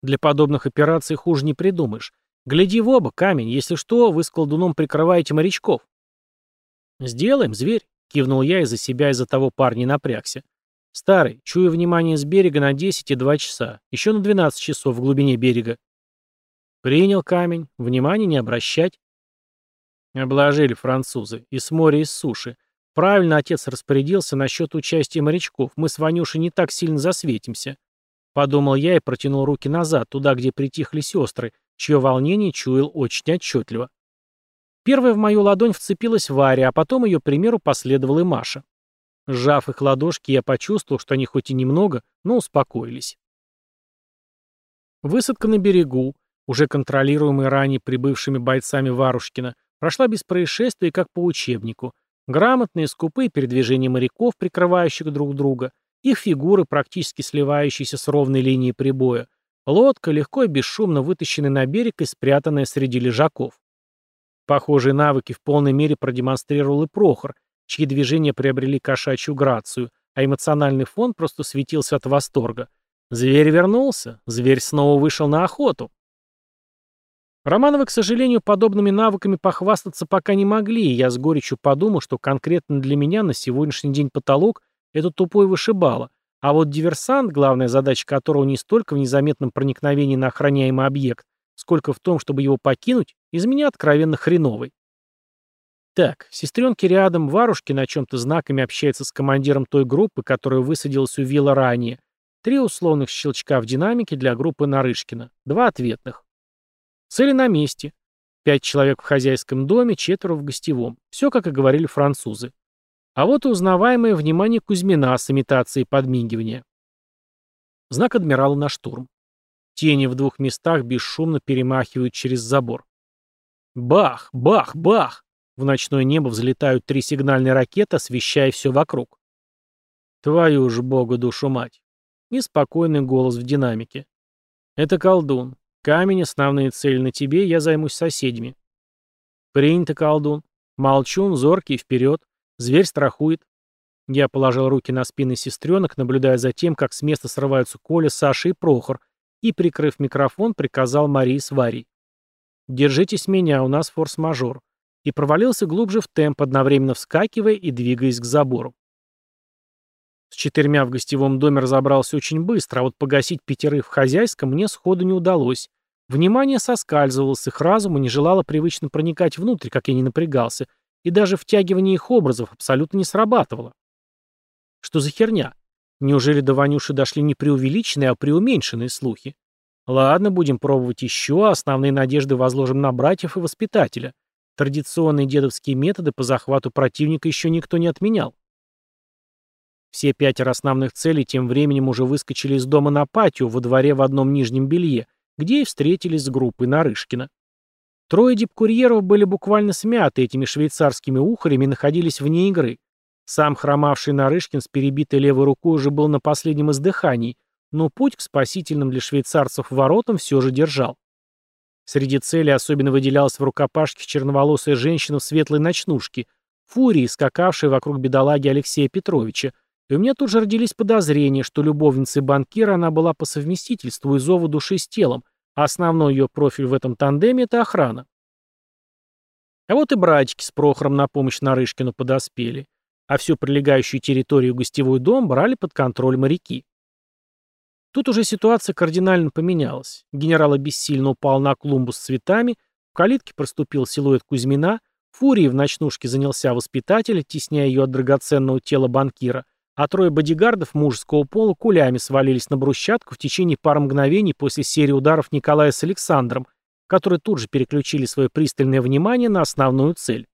Для подобных операций хуже не придумаешь. Гляди в оба, камень, если что, вы с колдуном прикрываете морячков. «Сделаем, зверь», — кивнул я из-за себя, из-за того парня напрягся. «Старый, чую внимание с берега на 10 и 2 часа, еще на 12 часов в глубине берега». «Принял камень, внимание не обращать». Обложили французы, и с моря, и с суши. Правильно отец распорядился насчет участия морячков, мы с Ванюшей не так сильно засветимся. Подумал я и протянул руки назад, туда, где притихли сестры, чье волнение чуял очень отчетливо. Первая в мою ладонь вцепилась Варя, а потом ее примеру последовала и Маша. Сжав их ладошки, я почувствовал, что они хоть и немного, но успокоились. Высадка на берегу, уже контролируемая ранее прибывшими бойцами Варушкина, прошла без происшествий, как по учебнику. Грамотные, скупые передвижения моряков, прикрывающих друг друга, их фигуры, практически сливающиеся с ровной линией прибоя. Лодка, легко и бесшумно вытащенная на берег и спрятанная среди лежаков. Похожие навыки в полной мере продемонстрировал и Прохор, чьи движения приобрели кошачью грацию, а эмоциональный фон просто светился от восторга. Зверь вернулся, зверь снова вышел на охоту. Романовы, к сожалению, подобными навыками похвастаться пока не могли, и я с горечью подумал, что конкретно для меня на сегодняшний день потолок это тупой вышибало. А вот диверсант, главная задача которого не столько в незаметном проникновении на охраняемый объект, сколько в том, чтобы его покинуть, из меня откровенно хреновый. Так, сестренки рядом, Варушки на чем-то знаками общается с командиром той группы, которая высадилась у вилла ранее. Три условных щелчка в динамике для группы Нарышкина. Два ответных. Цели на месте. Пять человек в хозяйском доме, четверо в гостевом. Все, как и говорили французы. А вот и узнаваемое внимание Кузьмина с имитацией подмигивания. Знак адмирала на штурм. Тени в двух местах бесшумно перемахивают через забор. Бах, бах, бах! В ночное небо взлетают три сигнальные ракеты, освещая все вокруг. Твою ж богу, душу мать. И спокойный голос в динамике. Это колдун. Камень, основные цели на тебе, я займусь соседями. Принято, колдун. Молчун, зоркий, вперед. Зверь страхует. Я положил руки на спины сестренок, наблюдая за тем, как с места срываются Коля, Саша и Прохор, и, прикрыв микрофон, приказал Марии с Варей. «Держитесь меня, у нас форс-мажор». И провалился глубже в темп, одновременно вскакивая и двигаясь к забору. С четырьмя в гостевом доме разобрался очень быстро, а вот погасить пятерых в хозяйском мне сходу не удалось. Внимание соскальзывало с их разума, не желало привычно проникать внутрь, как я не напрягался, и даже втягивание их образов абсолютно не срабатывало. Что за херня? Неужели до Ванюши дошли не преувеличенные, а преуменьшенные слухи? Ладно, будем пробовать еще, а основные надежды возложим на братьев и воспитателя. Традиционные дедовские методы по захвату противника еще никто не отменял. Все пятеро основных целей тем временем уже выскочили из дома на патио во дворе в одном нижнем белье, где и встретились с группой Нарышкина. Трое дипкурьеров были буквально смяты этими швейцарскими ухарями и находились вне игры. Сам хромавший Нарышкин с перебитой левой рукой уже был на последнем издыхании, но путь к спасительным для швейцарцев воротам все же держал. Среди целей особенно выделялась в рукопашке черноволосая женщина в светлой ночнушке, фурии, скакавшая вокруг бедолаги Алексея Петровича, и у меня тут же родились подозрения, что любовницей банкира она была по совместительству и зову души с телом, а основной ее профиль в этом тандеме — это охрана. А вот и братики с Прохором на помощь Нарышкину подоспели, а всю прилегающую территорию гостевой дом брали под контроль моряки. Тут уже ситуация кардинально поменялась. Генерал бессильно упал на клумбу с цветами, в калитке проступил силуэт Кузьмина, Фурии в ночнушке занялся воспитатель, тесняя ее от драгоценного тела банкира, а трое бодигардов мужского пола кулями свалились на брусчатку в течение пары мгновений после серии ударов Николая с Александром, которые тут же переключили свое пристальное внимание на основную цель.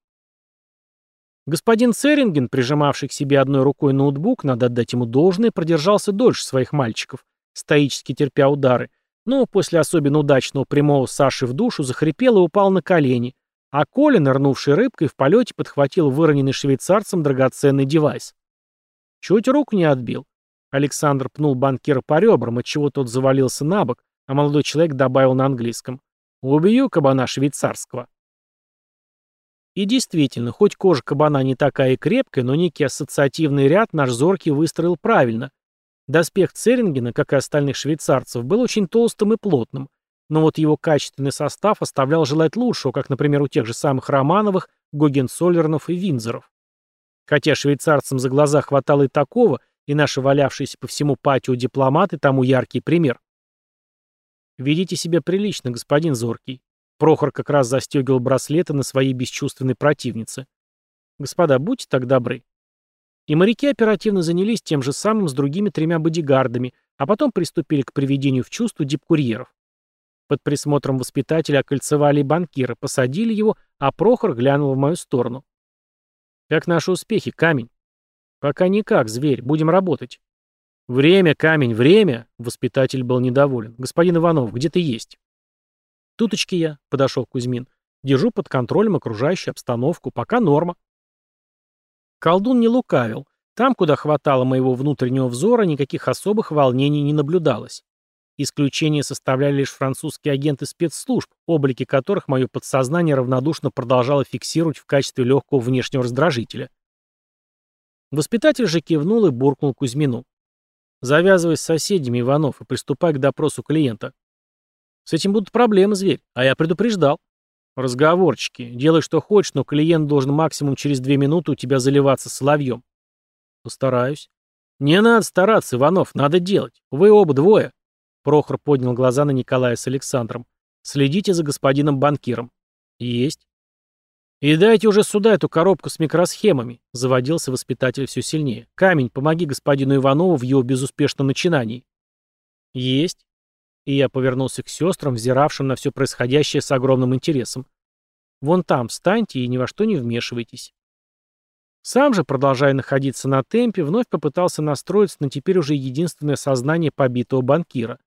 Господин Церинген, прижимавший к себе одной рукой ноутбук, надо отдать ему должное, продержался дольше своих мальчиков, стоически терпя удары, но после особенно удачного прямого Саши в душу захрипел и упал на колени, а Коля, нырнувший рыбкой, в полете подхватил выроненный швейцарцем драгоценный девайс. Чуть руку не отбил. Александр пнул банкира по ребрам, отчего тот завалился на бок, а молодой человек добавил на английском. «Убью кабана швейцарского». И действительно, хоть кожа кабана не такая и крепкая, но некий ассоциативный ряд наш зоркий выстроил правильно, Доспех Церингена, как и остальных швейцарцев, был очень толстым и плотным, но вот его качественный состав оставлял желать лучшего, как, например, у тех же самых Романовых, Гогенцоллернов и Винзоров. Хотя швейцарцам за глаза хватало и такого, и наши валявшиеся по всему патио дипломаты тому яркий пример. «Ведите себя прилично, господин Зоркий». Прохор как раз застегивал браслеты на своей бесчувственной противнице. «Господа, будьте так добры, и моряки оперативно занялись тем же самым с другими тремя бодигардами, а потом приступили к приведению в чувство дипкурьеров. Под присмотром воспитателя окольцевали банкира, посадили его, а Прохор глянул в мою сторону. «Как наши успехи, камень?» «Пока никак, зверь, будем работать». «Время, камень, время!» — воспитатель был недоволен. «Господин Иванов, где ты есть?» «Туточки я», — подошел Кузьмин. «Держу под контролем окружающую обстановку. Пока норма». Колдун не лукавил. Там, куда хватало моего внутреннего взора, никаких особых волнений не наблюдалось. Исключение составляли лишь французские агенты спецслужб, облики которых мое подсознание равнодушно продолжало фиксировать в качестве легкого внешнего раздражителя. Воспитатель же кивнул и буркнул Кузьмину. «Завязывай с соседями, Иванов, и приступай к допросу клиента». «С этим будут проблемы, зверь, а я предупреждал». Разговорчики. Делай, что хочешь, но клиент должен максимум через две минуты у тебя заливаться соловьем. Постараюсь. Не надо стараться, Иванов, надо делать. Вы оба двое. Прохор поднял глаза на Николая с Александром. Следите за господином банкиром. Есть. И дайте уже сюда эту коробку с микросхемами, заводился воспитатель все сильнее. Камень, помоги господину Иванову в его безуспешном начинании. Есть. И я повернулся к сестрам, взиравшим на все происходящее с огромным интересом. Вон там встаньте и ни во что не вмешивайтесь. Сам же, продолжая находиться на темпе, вновь попытался настроиться на теперь уже единственное сознание побитого банкира.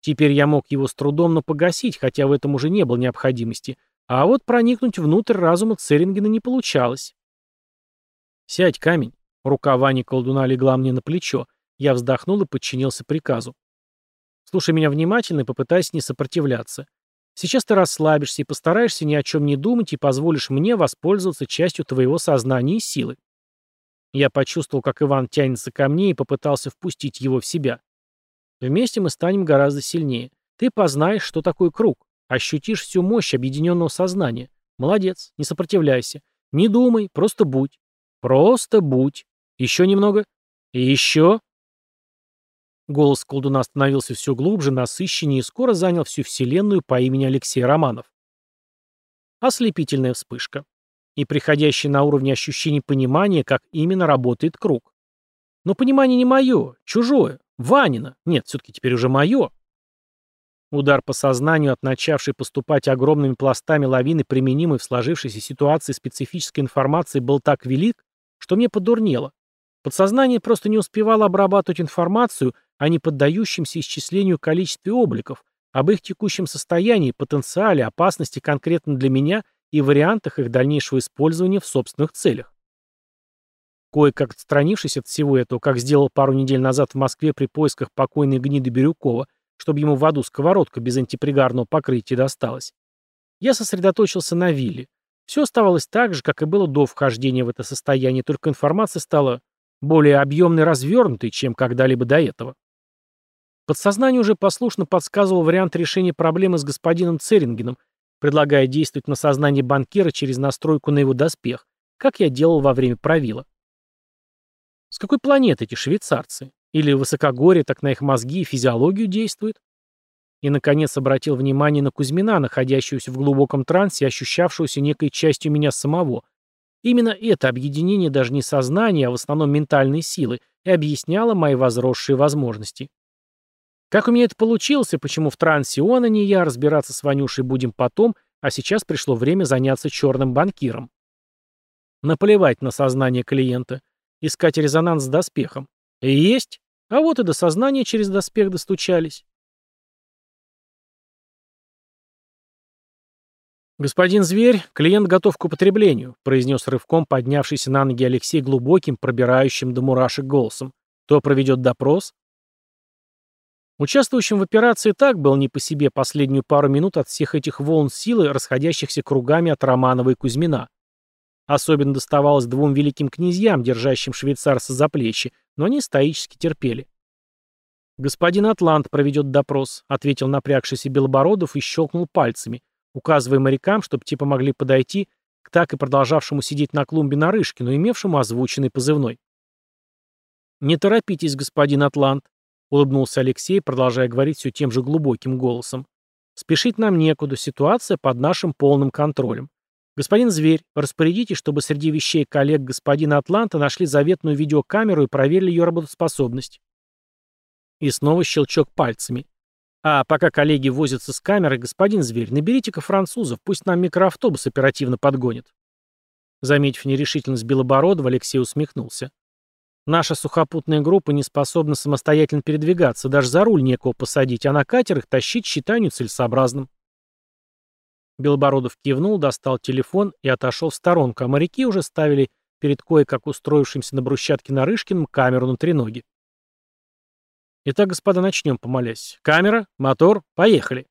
Теперь я мог его с трудом, но погасить, хотя в этом уже не было необходимости, а вот проникнуть внутрь разума Церингена не получалось. «Сядь, камень!» Рука Вани колдуна легла мне на плечо. Я вздохнул и подчинился приказу. Слушай меня внимательно и попытайся не сопротивляться. Сейчас ты расслабишься и постараешься ни о чем не думать и позволишь мне воспользоваться частью твоего сознания и силы. Я почувствовал, как Иван тянется ко мне и попытался впустить его в себя. Вместе мы станем гораздо сильнее. Ты познаешь, что такое круг, ощутишь всю мощь объединенного сознания. Молодец, не сопротивляйся. Не думай, просто будь. Просто будь. Еще немного. И еще. Голос колдуна становился все глубже, насыщеннее и скоро занял всю вселенную по имени Алексей Романов. Ослепительная вспышка. И приходящее на уровне ощущений понимания, как именно работает круг. Но понимание не мое, чужое, Ванина. Нет, все-таки теперь уже мое. Удар по сознанию от начавшей поступать огромными пластами лавины, применимой в сложившейся ситуации специфической информации, был так велик, что мне подурнело. Подсознание просто не успевало обрабатывать информацию о неподдающемся исчислению количестве обликов, об их текущем состоянии, потенциале, опасности конкретно для меня и вариантах их дальнейшего использования в собственных целях. Кое-как отстранившись от всего этого, как сделал пару недель назад в Москве при поисках покойной гниды Бирюкова, чтобы ему в аду сковородка без антипригарного покрытия досталась, я сосредоточился на вилле. Все оставалось так же, как и было до вхождения в это состояние, только информация стала более объемной развернутой, чем когда-либо до этого. Подсознание уже послушно подсказывало вариант решения проблемы с господином Церингеном, предлагая действовать на сознание банкира через настройку на его доспех, как я делал во время правила. С какой планеты эти швейцарцы? Или высокогорье так на их мозги и физиологию действует? И, наконец, обратил внимание на Кузьмина, находящегося в глубоком трансе ощущавшегося некой частью меня самого. Именно это объединение даже не сознания, а в основном ментальной силы, и объясняло мои возросшие возможности. Как у меня это получилось и почему в трансе он, а не я, разбираться с Ванюшей будем потом, а сейчас пришло время заняться черным банкиром. Наплевать на сознание клиента. Искать резонанс с доспехом. Есть. А вот и до сознания через доспех достучались. «Господин Зверь, клиент готов к употреблению», произнес рывком поднявшийся на ноги Алексей глубоким, пробирающим до мурашек голосом. «Кто проведет допрос?» Участвующим в операции так был не по себе последнюю пару минут от всех этих волн силы, расходящихся кругами от Романова и Кузьмина. Особенно доставалось двум великим князьям, держащим швейцарца за плечи, но они стоически терпели. «Господин Атлант проведет допрос», — ответил напрягшийся Белобородов и щелкнул пальцами, указывая морякам, чтобы те помогли подойти к так и продолжавшему сидеть на клумбе Нарышкину, имевшему озвученный позывной. «Не торопитесь, господин Атлант», улыбнулся Алексей, продолжая говорить все тем же глубоким голосом. Спешить нам некуда, ситуация под нашим полным контролем. Господин Зверь, распорядитесь, чтобы среди вещей коллег господина Атланта нашли заветную видеокамеру и проверили ее работоспособность. И снова щелчок пальцами. А пока коллеги возятся с камерой, господин Зверь, наберите-ка французов, пусть нам микроавтобус оперативно подгонит. Заметив нерешительность Белобородова, Алексей усмехнулся. Наша сухопутная группа не способна самостоятельно передвигаться, даже за руль некого посадить, а на катерах тащить считаю нецелесообразным. Белобородов кивнул, достал телефон и отошел в сторонку, а моряки уже ставили перед кое-как устроившимся на брусчатке Нарышкиным камеру на треноге. Итак, господа, начнем, помолясь. Камера, мотор, поехали.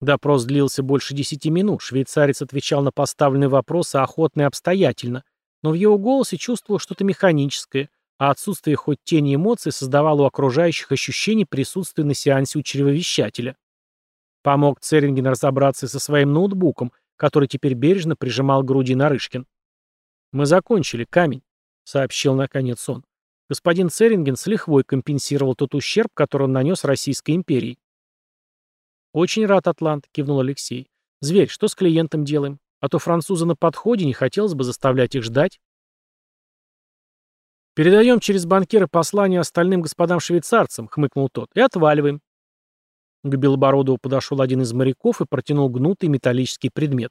Допрос длился больше десяти минут. Швейцарец отвечал на поставленные вопросы охотно и обстоятельно, но в его голосе чувствовал что-то механическое, а отсутствие хоть тени эмоций создавало у окружающих ощущение присутствия на сеансе у чревовещателя. Помог Церинген разобраться со своим ноутбуком, который теперь бережно прижимал к груди Нарышкин. «Мы закончили, камень», — сообщил наконец он. Господин Церинген с лихвой компенсировал тот ущерб, который он нанес Российской империи. «Очень рад, Атлант», — кивнул Алексей. «Зверь, что с клиентом делаем? А то французы на подходе, не хотелось бы заставлять их ждать. «Передаем через банкира послание остальным господам-швейцарцам», — хмыкнул тот, — «и отваливаем». К Белобородову подошел один из моряков и протянул гнутый металлический предмет.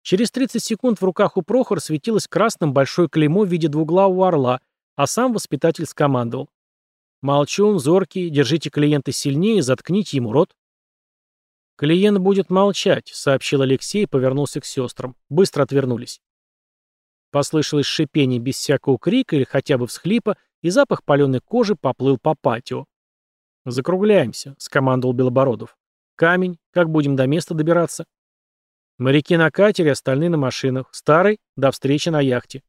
Через 30 секунд в руках у Прохора светилось красным большое клеймо в виде двуглавого орла, а сам воспитатель скомандовал. «Молчун, зоркий, держите клиента сильнее, заткните ему рот». «Клиент будет молчать», — сообщил Алексей и повернулся к сестрам. Быстро отвернулись. Послышалось шипение без всякого крика или хотя бы всхлипа, и запах паленой кожи поплыл по патио. «Закругляемся», — скомандовал Белобородов. «Камень. Как будем до места добираться?» «Моряки на катере, остальные на машинах. Старый. До встречи на яхте».